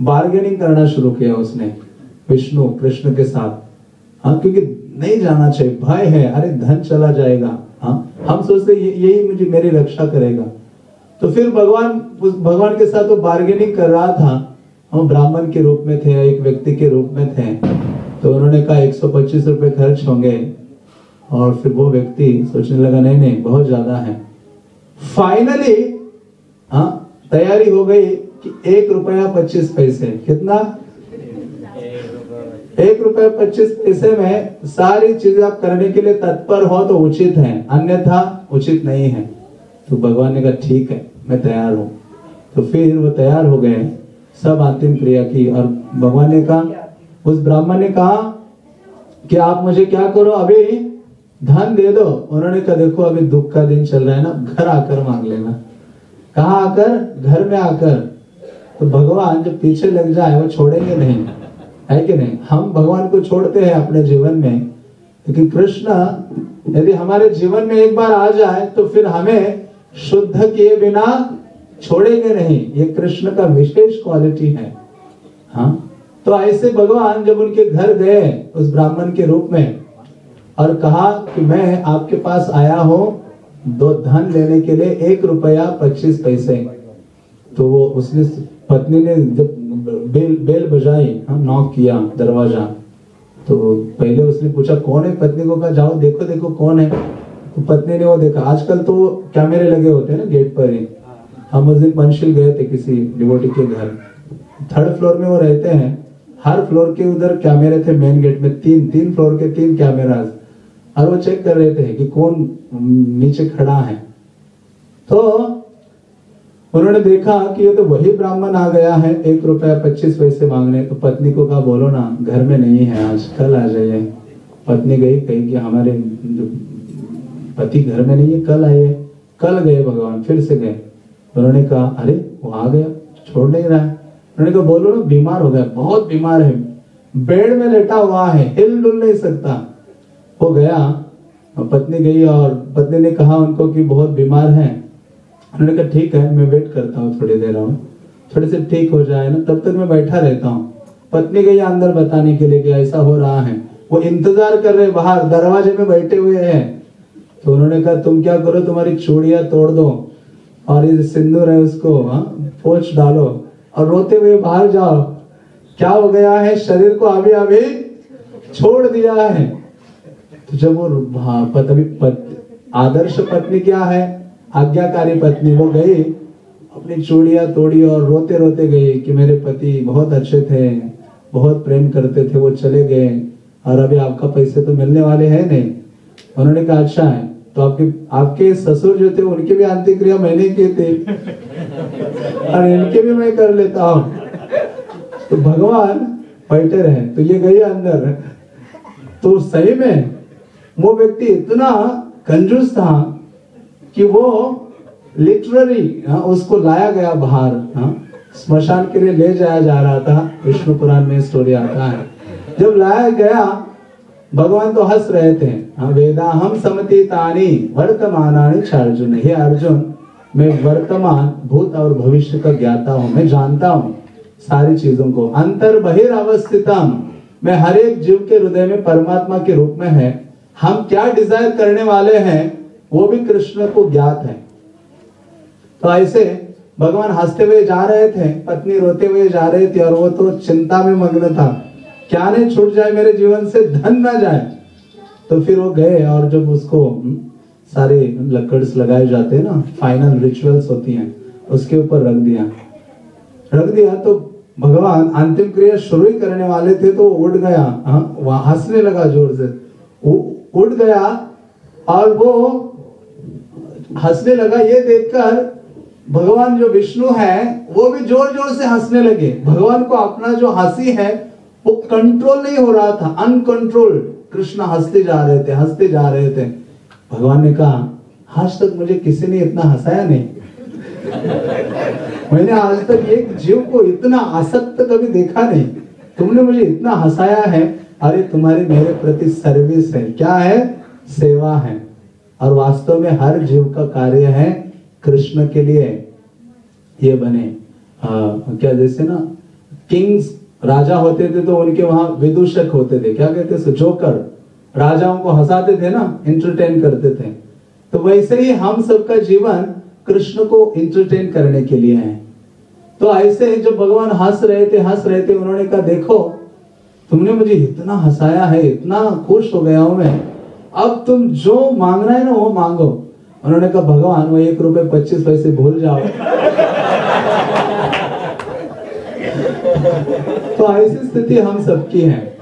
बार्गेनिंग करना शुरू किया उसने, विष्णु, कृष्ण के साथ। हाँ क्योंकि नहीं जाना चाहिए। भय है, अरे धन चला जाएगा। हाँ हम सोचते यही मुझे, मेरी रक्षा करेगा। तो फिर भगवान भगवान के साथ वो बार्गेनिंग कर रहा था। हम ब्राह्मण के रूप में थे एक व्यक्ति के रूप में थे तो उन्होंने कहा, एक सौ पच्चीस खर्च होंगे। और फिर वो व्यक्ति सोचने लगा, नहीं नहीं, बहुत ज़्यादा है। फाइनली हाँ तैयारी हो गई कि एक रुपया पच्चीस पैसे। कितना? एक रुपया पच्चीस पैसे में सारी चीज़ें आप करने के लिए तत्पर हो तो उचित है, अन्यथा उचित नहीं है। तो भगवान ने कहा, ठीक है, मैं तैयार हूँ। तो फिर वो तैयार हो गए। सब अंतिम क्रिया की। और भगवान ने कहा, उस ब्राह्मण ने कहा कि आप मुझे क्या करो, अभी धन दे दो। उन्होंने कहा, देखो, अभी दुख का दिन चल रहा है ना, घर आकर मांग लेना। कहा आकर? घर में आकर। तो भगवान जब पीछे लग जाए, वो छोड़ेंगे नहीं। है कि नहीं? हम भगवान को छोड़ते हैं अपने जीवन में। क्योंकि कृष्ण, यदि हमारे जीवन में एक बार आ जाए तो फिर हमें शुद्ध किए बिना छोड़ेंगे नहीं, ये कृष्ण का विशेष क्वालिटी है। हाँ? तो ऐसे भगवान जब उनके घर गए, उस ब्राह्मण के रूप में, और कहा कि मैं आपके पास आया हूँ, दो धन लेने के लिए एक रुपया पच्चीस पैसे। तो वो उसने पत्नी ने जब बेल बेल बजाई हाँ नॉक किया दरवाज़ा। तो पहले उसने पूछा, कौन है? पत्नी को कहा, जाओ, देखो देखो, कौन है? तो पत्नी ने वो देखा, आजकल तो कैमरे लगे होते हैं ना गेट पर ही। हम उस दिन पंचशील गए थे किसी डिवोटी के घर। थर्ड फ्लोर में वो रहते हैं। हर फ्लोर के उधर कैमरे थे मेन गेट में। तीन तीन फ्लोर के तीन कैमराज और वो चेक कर रहे थे कि कौन नीचे खड़ा है। तो उन्होंने देखा कि ये तो वही ब्राह्मण आ गया है। एक रुपया पच्चीस पैसे मांगने। तो पत्नी को कहा, बोलो ना, घर में नहीं है आज, कल आ जाइए। पत्नी गई, कही कि हमारे पति घर में नहीं है, कल आइए। कल गए भगवान, फिर से गए। उन्होंने कहा, अरे, वो आ गया, छोड़ नहीं रहा है। उन्होंने कहा, बोलो ना, बीमार हो गया, बहुत बीमार है, बेड में लेटा हुआ है, हिल डुल नहीं सकता। वो गया पत्नी गई, और पत्नी ने कहा उनको कि बहुत बीमार है। उन्होंने कहा, ठीक है, मैं वेट करता हूँ थोड़ी देर और, थोड़े से ठीक हो जाए ना, तब तक मैं बैठा रहता हूँ। पत्नी गई अंदर बताने के लिए कि ऐसा हो रहा है। वो इंतज़ार कर रहे, बाहर दरवाजे में बैठे हुए हैं। तो उन्होंने कहा, तुम क्या करो, तुम्हारी चूड़िया तोड़ दो और ये सिंदूर है उसको हाँ, पोछ डालो और रोते हुए बाहर जाओ। क्या हो गया है? शरीर को अभी अभी छोड़ दिया है। तो जब वो हाँ, पत्नी पत, आदर्श पत्नी क्या है? आज्ञाकारी पत्नी वो गई अपनी चूड़िया तोड़ी और रोते रोते गई कि मेरे पति बहुत अच्छे थे बहुत प्रेम करते थे वो चले गए और अभी आपका पैसे तो मिलने वाले हैं नहीं। उन्होंने कहा अच्छा है। तो आपके आपके ससुर जो थे उनके भी अंत्यक्रिया मैंने किए थे। और इनके भी मैं कर लेता हूँ। तो भगवान बैठे रहे तो ये गई अंदर। तो सही में वो व्यक्ति इतना कंजूस था कि वो लिटररी हाँ, उसको लाया गया बाहर हाँ, स्मशान के लिए ले जाया जा रहा था। विष्णु पुराण में स्टोरी आता है। जब लाया गया भगवान तो हंस रहे थे। हाँ, वेदा हम समति तानी वर्तमान अर्जुन हे अर्जुन मैं वर्तमान भूत और भविष्य का ज्ञाता हूँ मैं जानता हूँ सारी चीज़ों को। अंतर बहिर्वस्थितम मैं हर एक जीव के हृदय में परमात्मा के रूप में है। हम क्या डिज़ायर करने वाले हैं वो भी कृष्ण को ज्ञात है। तो ऐसे भगवान हँसते हुए जा रहे थे पत्नी रोते हुए जा रहे थे और वो तो चिंता में मग्न था। क्या नहीं छूट जाए मेरे जीवन से धन ना जाए। तो फिर वो गए और जब उसको हम्म, सारे लकड़स लगाए जाते हैं ना फाइनल रिचुअल्स होती हैं उसके ऊपर रख दिया। रख दिया तो भगवान अंतिम क्रिया शुरू ही करने वाले थे तो उड़ गया। हाँ, वहाँ हंसने लगा ज़ोर से। उड़ गया और वो हंसने लगा। ये देखकर भगवान जो विष्णु है वो भी ज़ोर ज़ोर से हंसने लगे। भगवान को अपना जो हँसी है वो कंट्रोल नहीं हो रहा था अनकंट्रोल कृष्ण हँसते जा रहे थे हँसते जा रहे थे। भगवान ने कहा आज तक मुझे किसी ने इतना हंसाया नहीं? मैंने आज तक एक जीव को इतना आसक्त कभी देखा नहीं। तुमने मुझे इतना हंसाया है। अरे तुम्हारी मेरे प्रति सर्विस है। क्या है? सेवा है। और वास्तव में हर जीव का कार्य है कृष्ण के लिए ये बने। आ, क्या जैसे ना किंग्स राजा होते थे तो उनके वहाँ विदूषक होते थे। क्या कहते थे जोकर। राजाओं को हंसाते थे ना इंटरटेन करते थे। तो वैसे ही हम सबका जीवन कृष्ण को इंटरटेन करने के लिए है। तो ऐसे ही जब भगवान हंस रहे थे, हंस रहे थे, उन्होंने कहा, देखो, तुमने मुझे इतना हंसाया है, इतना खुश हो गया हूँ मैं। अब तुम जो मांगना है ना, वो मांगो। उन्होंने कहा, भगवान, वो एक रुपए पच्चीस पैसे भूल जाओ। तो ऐसी स्थिति हम सबकी है।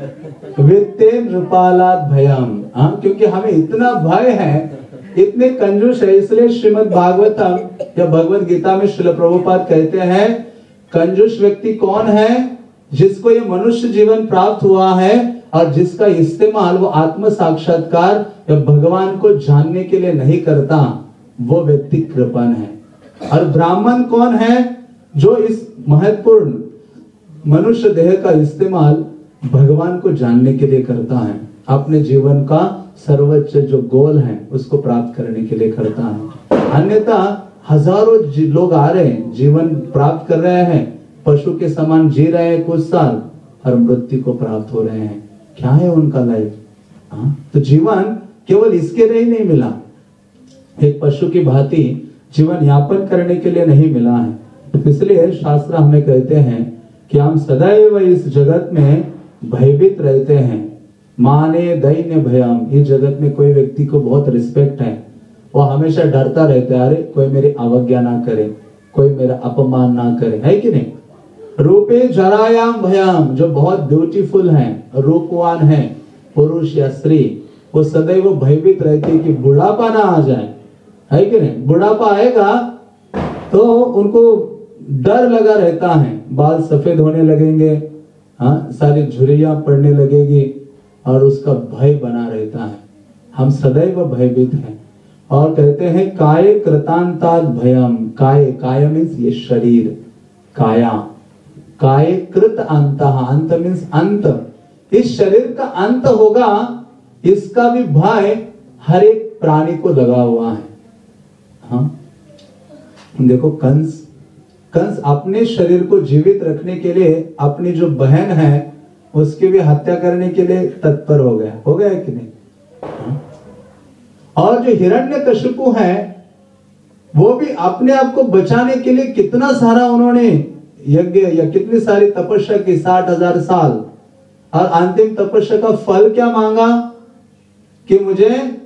वित्ते नृपालात भयम। हाँ क्योंकि हमें इतना भय है, इतने कंजूस है, इसलिए श्रीमद भागवतम या भगवत गीता में शिल प्रभुपाद कहते हैं, कंजूस व्यक्ति कौन है, जिसको ये मनुष्य जीवन प्राप्त हुआ है, और जिसका इस्तेमाल वो आत्म साक्षात्कार या भगवान को जानने के लिए नहीं करता, वो व्यक्ति कृपण है। और ब्राह्मण कौन है, जो इस महत्वपूर्ण मनुष्य देह का इस्तेमाल भगवान को जानने के लिए करता है। अपने जीवन का सर्वोच्च जो गोल है, उसको प्राप्त करने के लिए करता है। अन्यथा हज़ारों लोग आ रहे हैं, जीवन प्राप्त कर रहे हैं, पशु के समान जी रहे हैं कुछ साल, और मृत्यु को प्राप्त हो रहे हैं। क्या है उनका लाइफ हाँ? तो जीवन केवल इसके लिए नहीं मिला। एक पशु की भांति जीवन यापन करने के लिए नहीं मिला है। इसलिए शास्त्र हमें कहते हैं कि हम सदैव इस जगत में भयभीत रहते हैं। माने दैन्य भयम। इस जगत में कोई व्यक्ति को बहुत रिस्पेक्ट है। वो हमेशा डरता रहता है, अरे, कोई मेरी अवज्ञा ना करे, कोई मेरा अपमान ना करे। है कि नहीं? रूपे जरायाम भयाम, जो बहुत ब्यूटीफुल है, रूपवान है, पुरुष या स्त्री, वो सदैव भयभीत रहती है कि बुढ़ापा ना आ जाए। है कि नहीं? बुढ़ापा आएगा तो उनको डर लगा रहता है। बाल सफ़ेद होने लगेंगे हाँ सारी झुरिया पड़ने लगेगी और उसका भय बना रहता है। हम सदैव भयभीत हैं। और कहते हैं, काय कृतांताद भयम। काय काय मीन्स ये शरीर। काया। काय कृत अंत। अंत मीन्स अंत। इस शरीर का अंत होगा, इसका भी भय हर एक प्राणी को लगा हुआ है। हाँ? देखो कंस कंस अपने शरीर को जीवित रखने के लिए अपनी जो बहन है, उसकी भी हत्या करने के लिए तत्पर हो गया। हो गया कि नहीं? हाँ? और जो हिरण्य कशुपु है, वो भी अपने आप को बचाने के लिए कितना सारा उन्होंने यज्ञ या कितनी सारी तपस्या की, साठ हज़ार साल। और अंतिम तपस्या का फल क्या मांगा? कि मुझे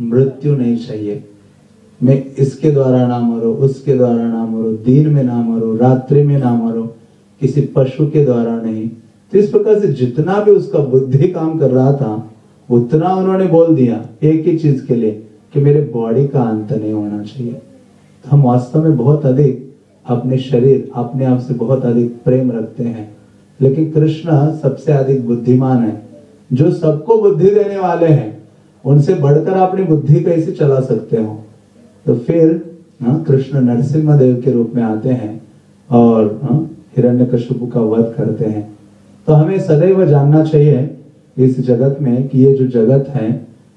मृत्यु नहीं चाहिए। मैं इसके द्वारा ना मरो, उसके द्वारा ना मरो, दिन में ना मरो, रात्रि में ना मरो, किसी पशु के द्वारा नहीं। तो इस प्रकार से जितना भी उसका बुद्धि काम कर रहा था, उतना उन्होंने बोल दिया एक ही चीज़ के लिए कि मेरे बॉडी का अंत नहीं होना चाहिए। तो हम वास्तव में बहुत अधिक अपने शरीर, अपने आप से बहुत अधिक प्रेम रखते हैं। लेकिन कृष्ण सबसे अधिक बुद्धिमान है। जो सबको बुद्धि देने वाले हैं, उनसे बढ़कर अपनी बुद्धि कैसे चला सकते हो? तो फिर हाँ, कृष्ण नरसिम्हा देव के रूप में आते हैं और हाँ, हिरण्य का वध करते हैं। तो हमें सदैव जानना चाहिए इस जगत में कि ये जो जगत है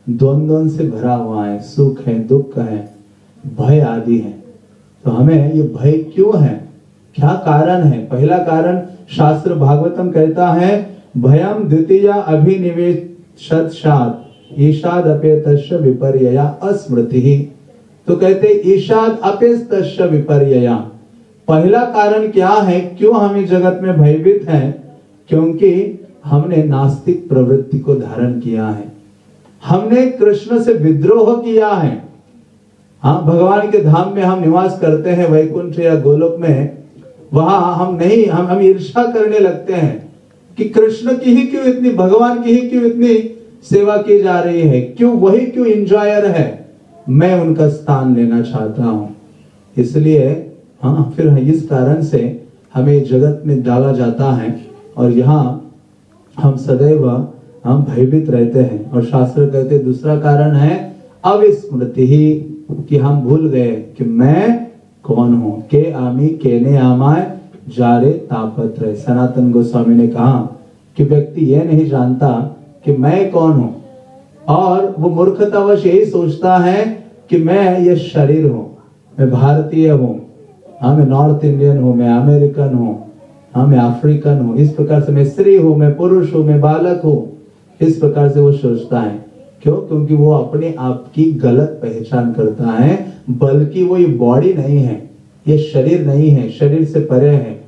द्वंद्व से भरा हुआ है सुख है दुख है भय आदि है। तो हमें ये भय क्यों है? क्या कारण है? पहला कारण शास्त्र भागवतम कहता है भयम द्वितीय अभिनिवेश ईशाद अपेत विपर्य अस्मृति। तो कहते, ईशाद अपेत विपर्य पहला कारण क्या है? क्यों हम इस जगत में भयभीत हैं? क्योंकि हमने नास्तिक प्रवृत्ति को धारण किया है। हमने कृष्ण से विद्रोह किया है। हाँ भगवान के धाम में हम निवास करते हैं, वैकुंठ या गोलोक में। वहाँ हम नहीं, हम हम ईर्षा करने लगते हैं कि कृष्ण की ही क्यों इतनी, भगवान की ही क्यों इतनी सेवा की जा रही है? क्यों, वही क्यों इंजॉयर है? मैं उनका स्थान लेना चाहता हूँ। इसलिए हाँ फिर इस कारण से हमें जगत में डाला जाता है और यहाँ हम सदैव, हम भयभीत रहते हैं। और शास्त्र कहते, दूसरा कारण है अविस्मृति ही, कि हम भूल गए कि मैं कौन हूँ। के आमी, के ने आमाय, जारे तापत रहे सनातन गोस्वामी ने कहा कि व्यक्ति यह नहीं जानता कि मैं कौन हूँ। और वो मूर्खतावश यही सोचता है कि मैं ये शरीर हूँ, मैं भारतीय हूँ हाँ मैं नॉर्थ इंडियन हूँ, मैं अमेरिकन हूँ हाँ मैं अफ्रीकन हूँ। इस प्रकार से मैं स्त्री हूँ, मैं पुरुष हूँ, मैं बालक हूँ। इस प्रकार से वो सोचता है। क्यों? क्योंकि वो अपने आप की गलत पहचान करता है, बल्कि वो ये बॉडी नहीं है, ये शरीर नहीं है, शरीर से परे है।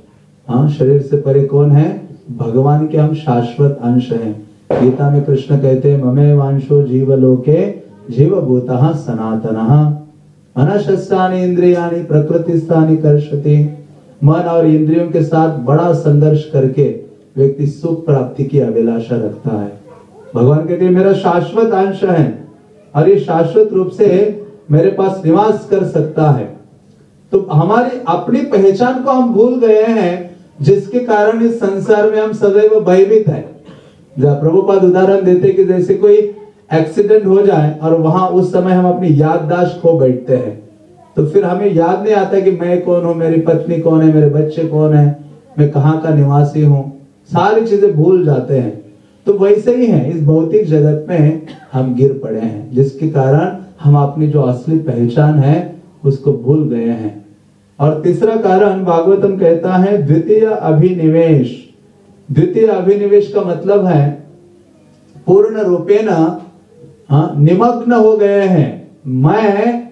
हाँ शरीर से परे कौन है? भगवान के हम शाश्वत अंश हैं। गीता में कृष्ण कहते हैं, ममे वांशो जीव लोके जीव भूत सनातन। अनशस्तानी इंद्रियाणी प्रकृति स्थानी कर्षति। मन और इंद्रियों के साथ बड़ा संघर्ष करके व्यक्ति सुख प्राप्ति की अभिलाषा रखता है। भगवान कहते हैं, मेरा शाश्वत अंश है और ये शाश्वत रूप से मेरे पास निवास कर सकता है। तो हमारी अपनी पहचान को हम भूल गए हैं, जिसके कारण इस संसार में हम सदैव भयभीत है। प्रभुपाद उदाहरण देते कि जैसे कोई एक्सीडेंट हो जाए और वहाँ उस समय हम अपनी याददाश्त खो बैठते हैं तो फिर हमें याद नहीं आता कि मैं कौन हूँ, मेरी पत्नी कौन है, मेरे बच्चे कौन है, मैं कहाँ का निवासी हूँ। सारी चीज़ें भूल जाते हैं। तो वैसे ही है, इस भौतिक जगत में हम गिर पड़े हैं, जिसके कारण हम अपनी जो असली पहचान है, उसको भूल गए हैं। और तीसरा कारण भागवतम कहता है, द्वितीय अभिनिवेश। द्वितीय अभिनिवेश का मतलब है पूर्ण रूपेण हाँ, निमग्न हो गए हैं मैं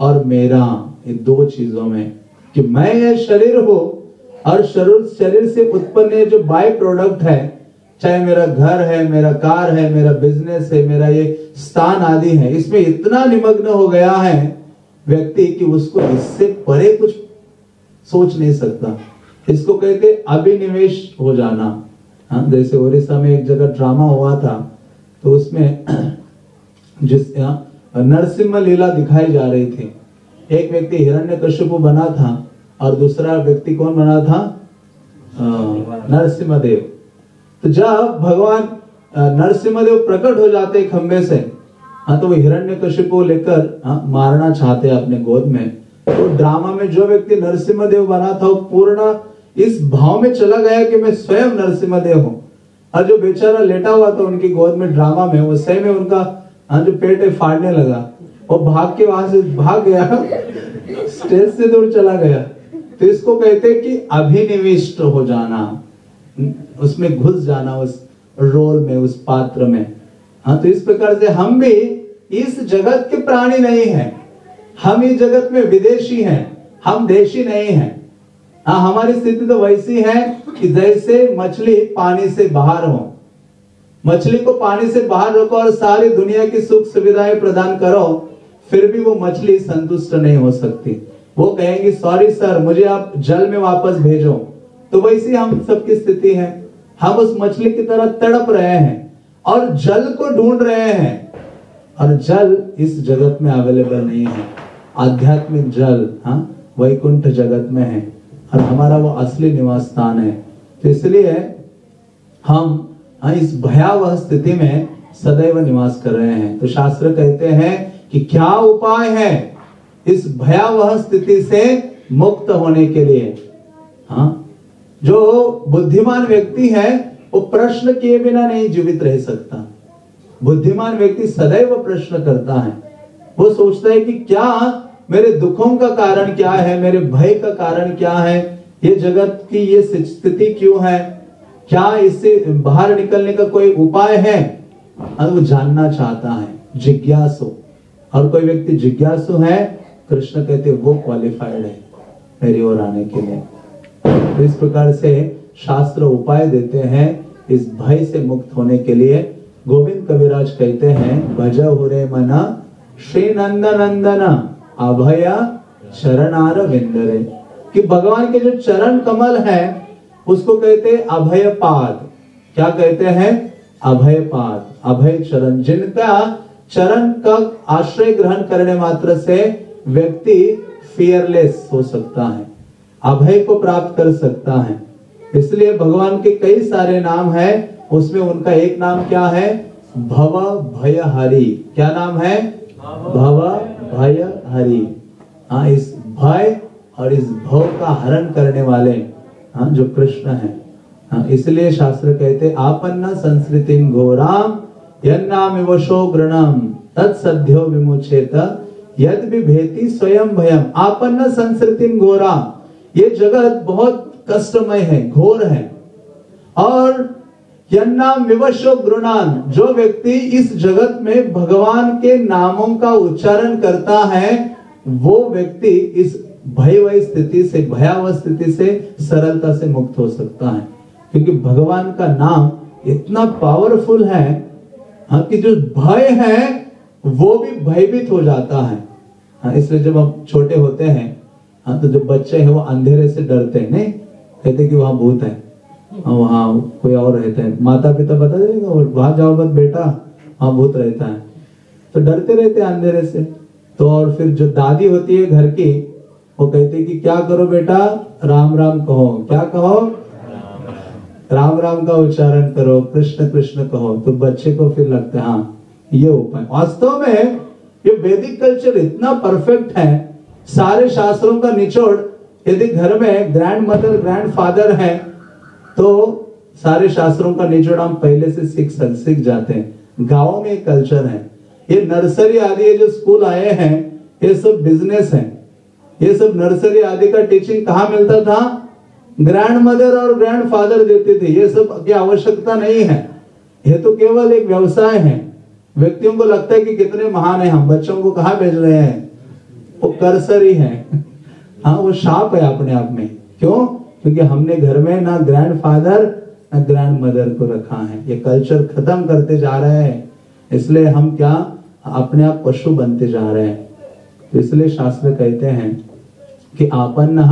और मेरा ये दो चीज़ों में। कि मैं ये शरीर हो और शरीर शरीर से उत्पन्न जो बाय प्रोडक्ट है चाहे मेरा घर है मेरा कार है मेरा बिज़नेस है मेरा ये स्थान आदि है इसमें इतना निमग्न हो गया है व्यक्ति कि उसको इससे परे कुछ सोच नहीं सकता। इसको कहते अभिनिवेश हो जाना। हाँ जैसे ओडिशा में एक जगह ड्रामा हुआ था तो उसमें जिस नरसिम्हा लीला दिखाई जा रही थी। एक व्यक्ति हिरण्य कश्यप बना था और दूसरा व्यक्ति कौन बना था? नरसिम्हा देव तो जब भगवान नरसिम्हा देव प्रकट हो जाते खंबे से हाँ तो वो हिरण्य कश्यप को लेकर हाँ, मारना चाहते अपने गोद में। तो ड्रामा में जो व्यक्ति नरसिम्हा देव बना था वो पूर्ण इस भाव में चला गया कि मैं स्वयं नरसिम्हा देव हूँ। और जो बेचारा लेटा हुआ था उनकी गोद में ड्रामा में वो सही में उनका हाँ, जो पेट है फाड़ने लगा। वो भाग के वहाँ से भाग गया स्टेज से दूर चला गया। तो इसको कहते हैं कि अभिनिविष्ट हो जाना। उसमें घुस जाना उस रोल में उस पात्र में। हाँ तो इस प्रकार से हम भी इस जगत के प्राणी नहीं हैं। हम इस जगत में विदेशी हैं। हम देशी नहीं हैं। हाँ हमारी स्थिति तो वैसी है कि जैसे मछली पानी से बाहर हो, मछली को पानी से बाहर रखो और सारी दुनिया की सुख सुविधाएँ प्रदान करो, फिर भी वो मछली संतुष्ट नहीं हो सकती। वो कहेंगी सॉरी सर मुझे आप जल में वापस भेजो। तो वैसी हम सबकी स्थिति है। हम उस मछली की तरह तड़प रहे हैं और जल को ढूंढ रहे हैं और जल इस जगत में अवेलेबल नहीं है। आध्यात्मिक जल हाँ वैकुंठ जगत में है। और हमारा वो असली निवास स्थान है। तो इसलिए हम हाँ, इस भयावह स्थिति में सदैव निवास कर रहे हैं। तो शास्त्र कहते हैं कि क्या उपाय है इस भयावह स्थिति से मुक्त होने के लिए? हाँ जो बुद्धिमान व्यक्ति है वो प्रश्न किए बिना नहीं जीवित रह सकता। बुद्धिमान व्यक्ति सदैव प्रश्न करता है। वो सोचता है कि क्या मेरे दुखों का कारण क्या है? मेरे भय का कारण क्या है? ये जगत की ये स्थिति क्यों है? क्या इससे बाहर निकलने का कोई उपाय है? वो जानना चाहता है। जिज्ञासु। और कोई व्यक्ति जिज्ञासु है। कृष्ण कहते वो क्वालिफाइड है मेरी ओर आने के लिए। तो इस प्रकार से शास्त्र उपाय देते हैं इस भय से मुक्त होने के लिए। गोविंद कविराज कहते हैं भज हो रे मना, श्री नंदन नंदन अभय चरणार विंदरे कि भगवान के जो चरण कमल है, उसको कहते अभय पाद क्या कहते हैं? अभय पाद अभय चरण। जिनका चरण का आश्रय ग्रहण करने मात्र से व्यक्ति फियरलेस हो सकता है, अभय को प्राप्त कर सकता है। इसलिए भगवान के कई सारे नाम है, उसमें उनका एक नाम क्या है? भव भय हरि क्या नाम है? भव भय हरि। हाँ इस भय और इस भव का हरण करने वाले हाँ जो कृष्ण है। हाँ इसलिए शास्त्र कहते, आपन्न संस्कृति घोराम यन्नाम वशो गृणम तत्सध्यो विमुचेत यद विभेति स्वयं भयम आपन्न संस्कृति घोरा। ये जगत बहुत कष्टमय है, घोर है। और गृणान जो व्यक्ति इस जगत में भगवान के नामों का उच्चारण करता है, वो व्यक्ति इस भय स्थिति से, भयावह स्थिति से सरलता से मुक्त हो सकता है। क्योंकि भगवान का नाम इतना पावरफुल है हाँ कि जो भय है, वो भी भयभीत हो जाता है। हाँ इसलिए जब हम छोटे होते हैं हाँ तो जो बच्चे हैं, वो अंधेरे से डरते हैं, नहीं? कहते कि वहाँ भूत है। वहाँ कोई और रहता है। माता पिता बता देगा वहाँ जाओ मत बेटा वहाँ भूत रहता है। तो डरते रहते हैं अंधेरे से। तो और फिर जो दादी होती है घर की, वो कहते कि क्या करो बेटा? राम राम कहो। क्या कहो? राम राम का उच्चारण करो। कृष्ण कृष्ण कहो। तो बच्चे को फिर लगता है हाँ ये उपाय। वास्तव में ये वैदिक कल्चर इतना परफेक्ट है, सारे शास्त्रों का निचोड़। यदि घर में ग्रैंड मदर ग्रैंड फादर है तो सारे शास्त्रों का निचोड़ हम पहले से सीख सीख जाते हैं। गाँव में कल्चर है। ये नर्सरी आदि जो स्कूल आए हैं, ये सब बिज़नेस है। ये सब नर्सरी आदि का टीचिंग कहा मिलता था? ग्रैंड मदर और ग्रैंड फादर देते थे। ये सब की आवश्यकता नहीं है। ये तो केवल एक व्यवसाय है। व्यक्तियों को लगता है कि कितने महान है हम। बच्चों को कहा भेज रहे हैं? वो कर्सरी है। हाँ वो शाप है अपने आप में। क्यों? क्योंकि हमने घर में ना ग्रैंड फादर ना ग्रैंड मदर को रखा है। ये कल्चर खत्म करते जा रहे हैं। इसलिए हम क्या, अपने आप पशु बनते जा रहे हैं। तो इसलिए शास्त्र कहते हैं कि आपन्न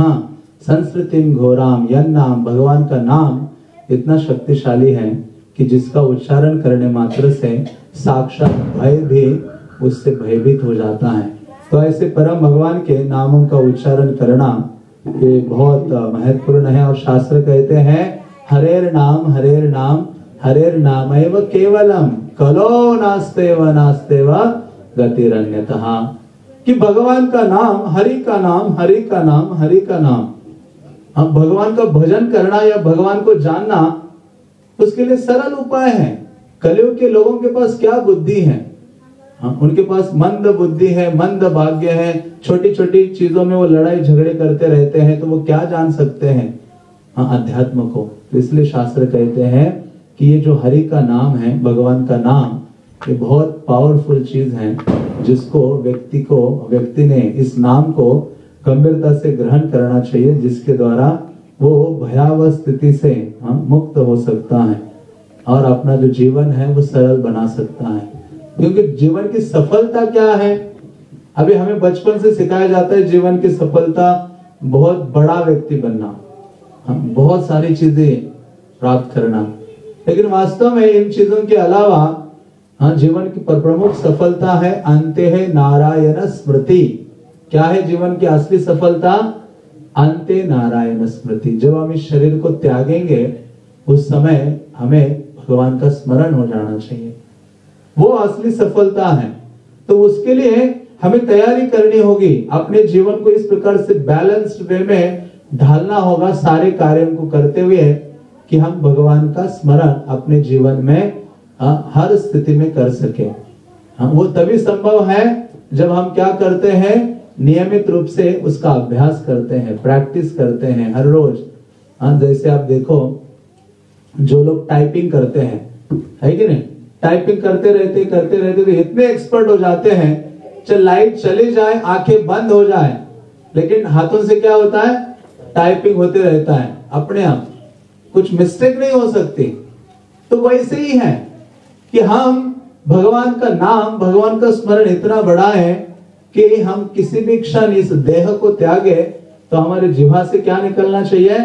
संस्कृति घोराम यन नाम भगवान का नाम इतना शक्तिशाली है कि जिसका उच्चारण करने मात्र से साक्षात भय भी उससे भयभीत हो जाता है। तो ऐसे परम भगवान के नामों का उच्चारण करना ये बहुत महत्वपूर्ण है और शास्त्र कहते हैं हरेर नाम हरेर नाम हरेर नाम केवलम। कलो नास्ते व नास्ते व गतिरण्यतः कि भगवान का नाम हरि का नाम हरि का नाम हरि का नाम। हम भगवान का भजन करना या भगवान को जानना उसके लिए सरल उपाय है। कलयुग के लोगों के पास क्या बुद्धि हाँ, उनके पास मंद बुद्धि है मंद भाग्य है छोटी छोटी चीज़ों में वो लड़ाई झगड़े करते रहते हैं तो वो क्या जान सकते हैं? हाँ अध्यात्म को। तो इसलिए शास्त्र कहते हैं कि ये जो हरि का नाम है भगवान का नाम ये बहुत पावरफुल चीज़ है जिसको व्यक्ति को व्यक्ति ने इस नाम को गंभीरता से ग्रहण करना चाहिए जिसके द्वारा वो भयावह स्थिति से हाँ, मुक्त हो सकता है और अपना जो जीवन है वो सरल बना सकता है। क्योंकि जीवन की सफलता क्या है? अभी हमें बचपन से सिखाया जाता है जीवन की सफलता बहुत बड़ा व्यक्ति बनना। हम बहुत सारी चीज़ें प्राप्त करना। लेकिन वास्तव में इन चीज़ों के अलावा हाँ जीवन की प्रमुख सफलता है अंत है नारायण स्मृति। क्या है जीवन की असली सफलता? अंत्य नारायण स्मृति। जब हम इस शरीर को त्यागेंगे, उस समय हमें भगवान का स्मरण हो जाना चाहिए। वो असली सफलता है। तो उसके लिए हमें तैयारी करनी होगी। अपने जीवन को इस प्रकार से बैलेंस्ड वे में ढालना होगा सारे कार्यों को करते हुए कि हम भगवान का स्मरण अपने जीवन में आ, हर स्थिति में कर सके। हाँ, वो तभी संभव है जब हम क्या करते हैं नियमित रूप से उसका अभ्यास करते हैं प्रैक्टिस करते हैं हर रोज। हाँ जैसे आप देखो जो लोग टाइपिंग करते हैं है कि नहीं? टाइपिंग करते रहते करते रहते तो इतने एक्सपर्ट हो जाते हैं, चल लाइट चली जाए, आँखें बंद हो जाए। लेकिन हाथों से क्या होता है? टाइपिंग होते रहता है, अपने आप। कुछ मिस्टेक नहीं हो सकती। तो वैसे ही है कि हम भगवान का नाम, भगवान का स्मरण इतना बड़ा है कि हम किसी भी क्षण इस देह को त्यागे तो हमारे जीवा से क्या निकलना चाहिए?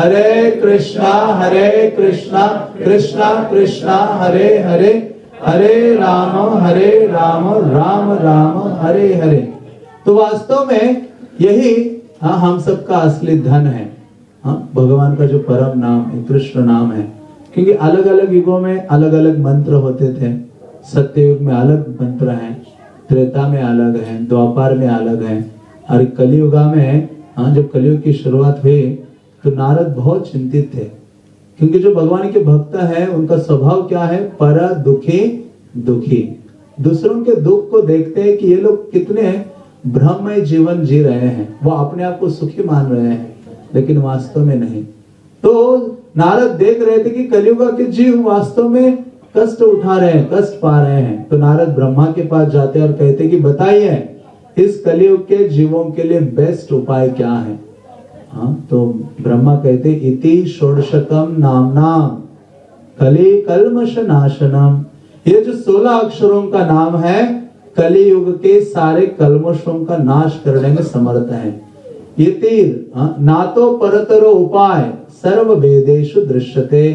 हरे कृष्णा हरे कृष्णा कृष्णा कृष्णा, हरे हरे हरे राम हरे राम राम राम, हरे हरे। तो वास्तव में यही हाँ हम सबका असली धन है। हाँ भगवान का जो परम नाम है कृष्ण नाम है। क्योंकि अलग अलग युगों में अलग अलग मंत्र होते थे। सत्य युग में अलग मंत्र हैं, त्रेता में अलग है, द्वापार में अलग है। और कलयुगा में हाँ जब कलयुग की शुरुआत हुई तो नारद बहुत चिंतित थे, क्योंकि जो भगवान के भक्त है, उनका स्वभाव क्या है? पर दुखी दुखी। दूसरों के दुख को देखते हैं कि ये लोग कितने ब्रह्ममय जीवन जी रहे हैं, वो अपने आप को सुखी मान रहे हैं, लेकिन वास्तव में नहीं। तो नारद देख रहे थे कि कलयुगा के जीव वास्तव में कष्ट उठा रहे हैं, कष्ट पा रहे हैं। तो नारद ब्रह्मा के पास जाते और कहते कि बताइए, इस कलयुग के जीवों के लिए बेस्ट उपाय क्या है? हाँ तो ब्रह्मा कहते इति षोडशकम नाम कली कलमश नाशनम ये जो सोलह अक्षरों का नाम है कली युग के सारे कलमशों का नाश करने में समर्थ है। ये तीर हाँ, ना तो परतरो उपाय सर्व वेदेशु दृश्यते।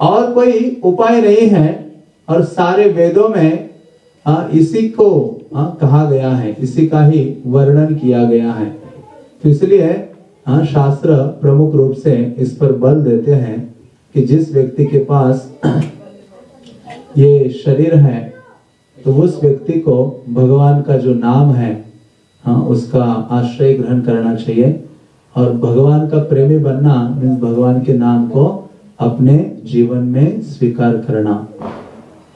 और कोई उपाय नहीं है और सारे वेदों में हाँ, इसी को हाँ, कहा गया है इसी का ही वर्णन किया गया है। इसलिए हाँ शास्त्र प्रमुख रूप से इस पर बल देते हैं कि जिस व्यक्ति के पास ये शरीर है तो उस व्यक्ति को भगवान का जो नाम है हाँ उसका आश्रय ग्रहण करना चाहिए। और भगवान का प्रेमी बनना मीन्स भगवान के नाम को अपने जीवन में स्वीकार करना।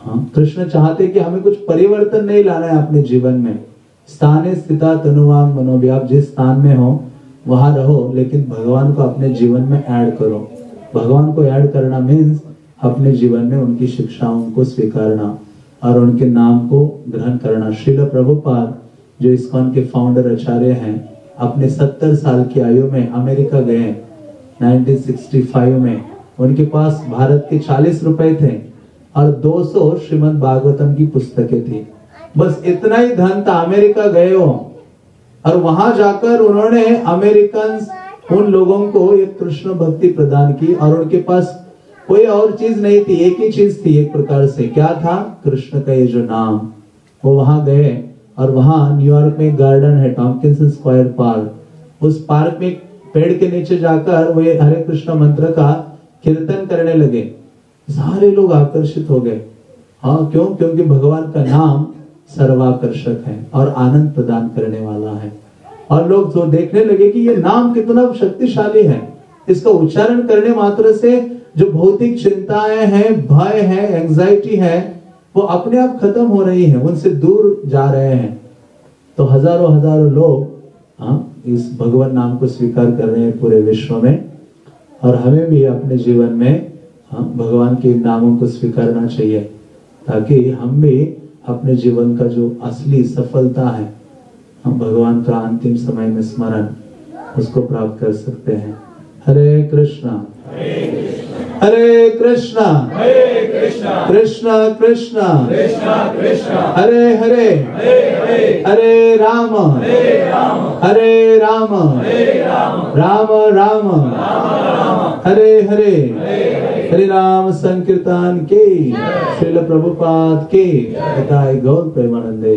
हाँ कृष्ण चाहते कि हमें कुछ परिवर्तन नहीं लाना है अपने जीवन में। स्थान स्थिता तनुवांग मनोभी। आप जिस स्थान में हो, वहाँ रहो, लेकिन भगवान को अपने जीवन में ऐड करो। भगवान को ऐड करना मीन्स अपने जीवन में उनकी शिक्षाओं को स्वीकारना और उनके नाम को ग्रहण करना। श्रील प्रभुपाद, जो इस्कॉन के फाउंडर आचार्य हैं, अपने सत्तर साल की आयु में अमेरिका गए। 1965 में उनके पास भारत के चालीस रुपए थे और 200 श्रीमद भागवतम की पुस्तकें थी। बस इतना ही धन था, अमेरिका गए हो और वहाँ जाकर उन्होंने अमेरिकन उन लोगों को एक कृष्ण भक्ति प्रदान की और उनके पास कोई और चीज़ नहीं थी, एक ही चीज़ थी एक प्रकार से। क्या था? कृष्ण का ये जो नाम, वो वहाँ गए और वहाँ न्यूयॉर्क में गार्डन है टॉमकिंसन स्क्वायर पार्क उस पार्क में पेड़ के नीचे जाकर वो हरे कृष्ण मंत्र का कीर्तन करने लगे। सारे लोग आकर्षित हो गए। हाँ क्यों? क्योंकि भगवान का नाम सर्वाकर्षक है और आनंद प्रदान करने वाला है। और लोग जो देखने लगे कि ये नाम कितना शक्तिशाली है इसका उच्चारण करने मात्र से जो भौतिक चिंताएँ हैं भय है एंजाइटी है वो अपने आप खत्म हो रही है उनसे दूर जा रहे हैं। तो हज़ारों हज़ारों लोग हाँ, इस भगवान नाम को स्वीकार कर रहे हैं पूरे विश्व में। और हमें भी अपने जीवन में हाँ, भगवान के नामों को स्वीकारना चाहिए ताकि हम भी अपने जीवन का जो असली सफलता है, हम भगवान का अंतिम समय में स्मरण उसको प्राप्त कर सकते हैं। हरे कृष्णा। हरे कृष्णा। हरे कृष्णा कृष्णा कृष्णा कृष्णा कृष्णा हरे हरे हरे राम हरे राम हरे राम हरे राम राम राम हरे हरे हरे राम संकीर्तन के श्रील प्रभुपाद के गौर प्रेमानंदे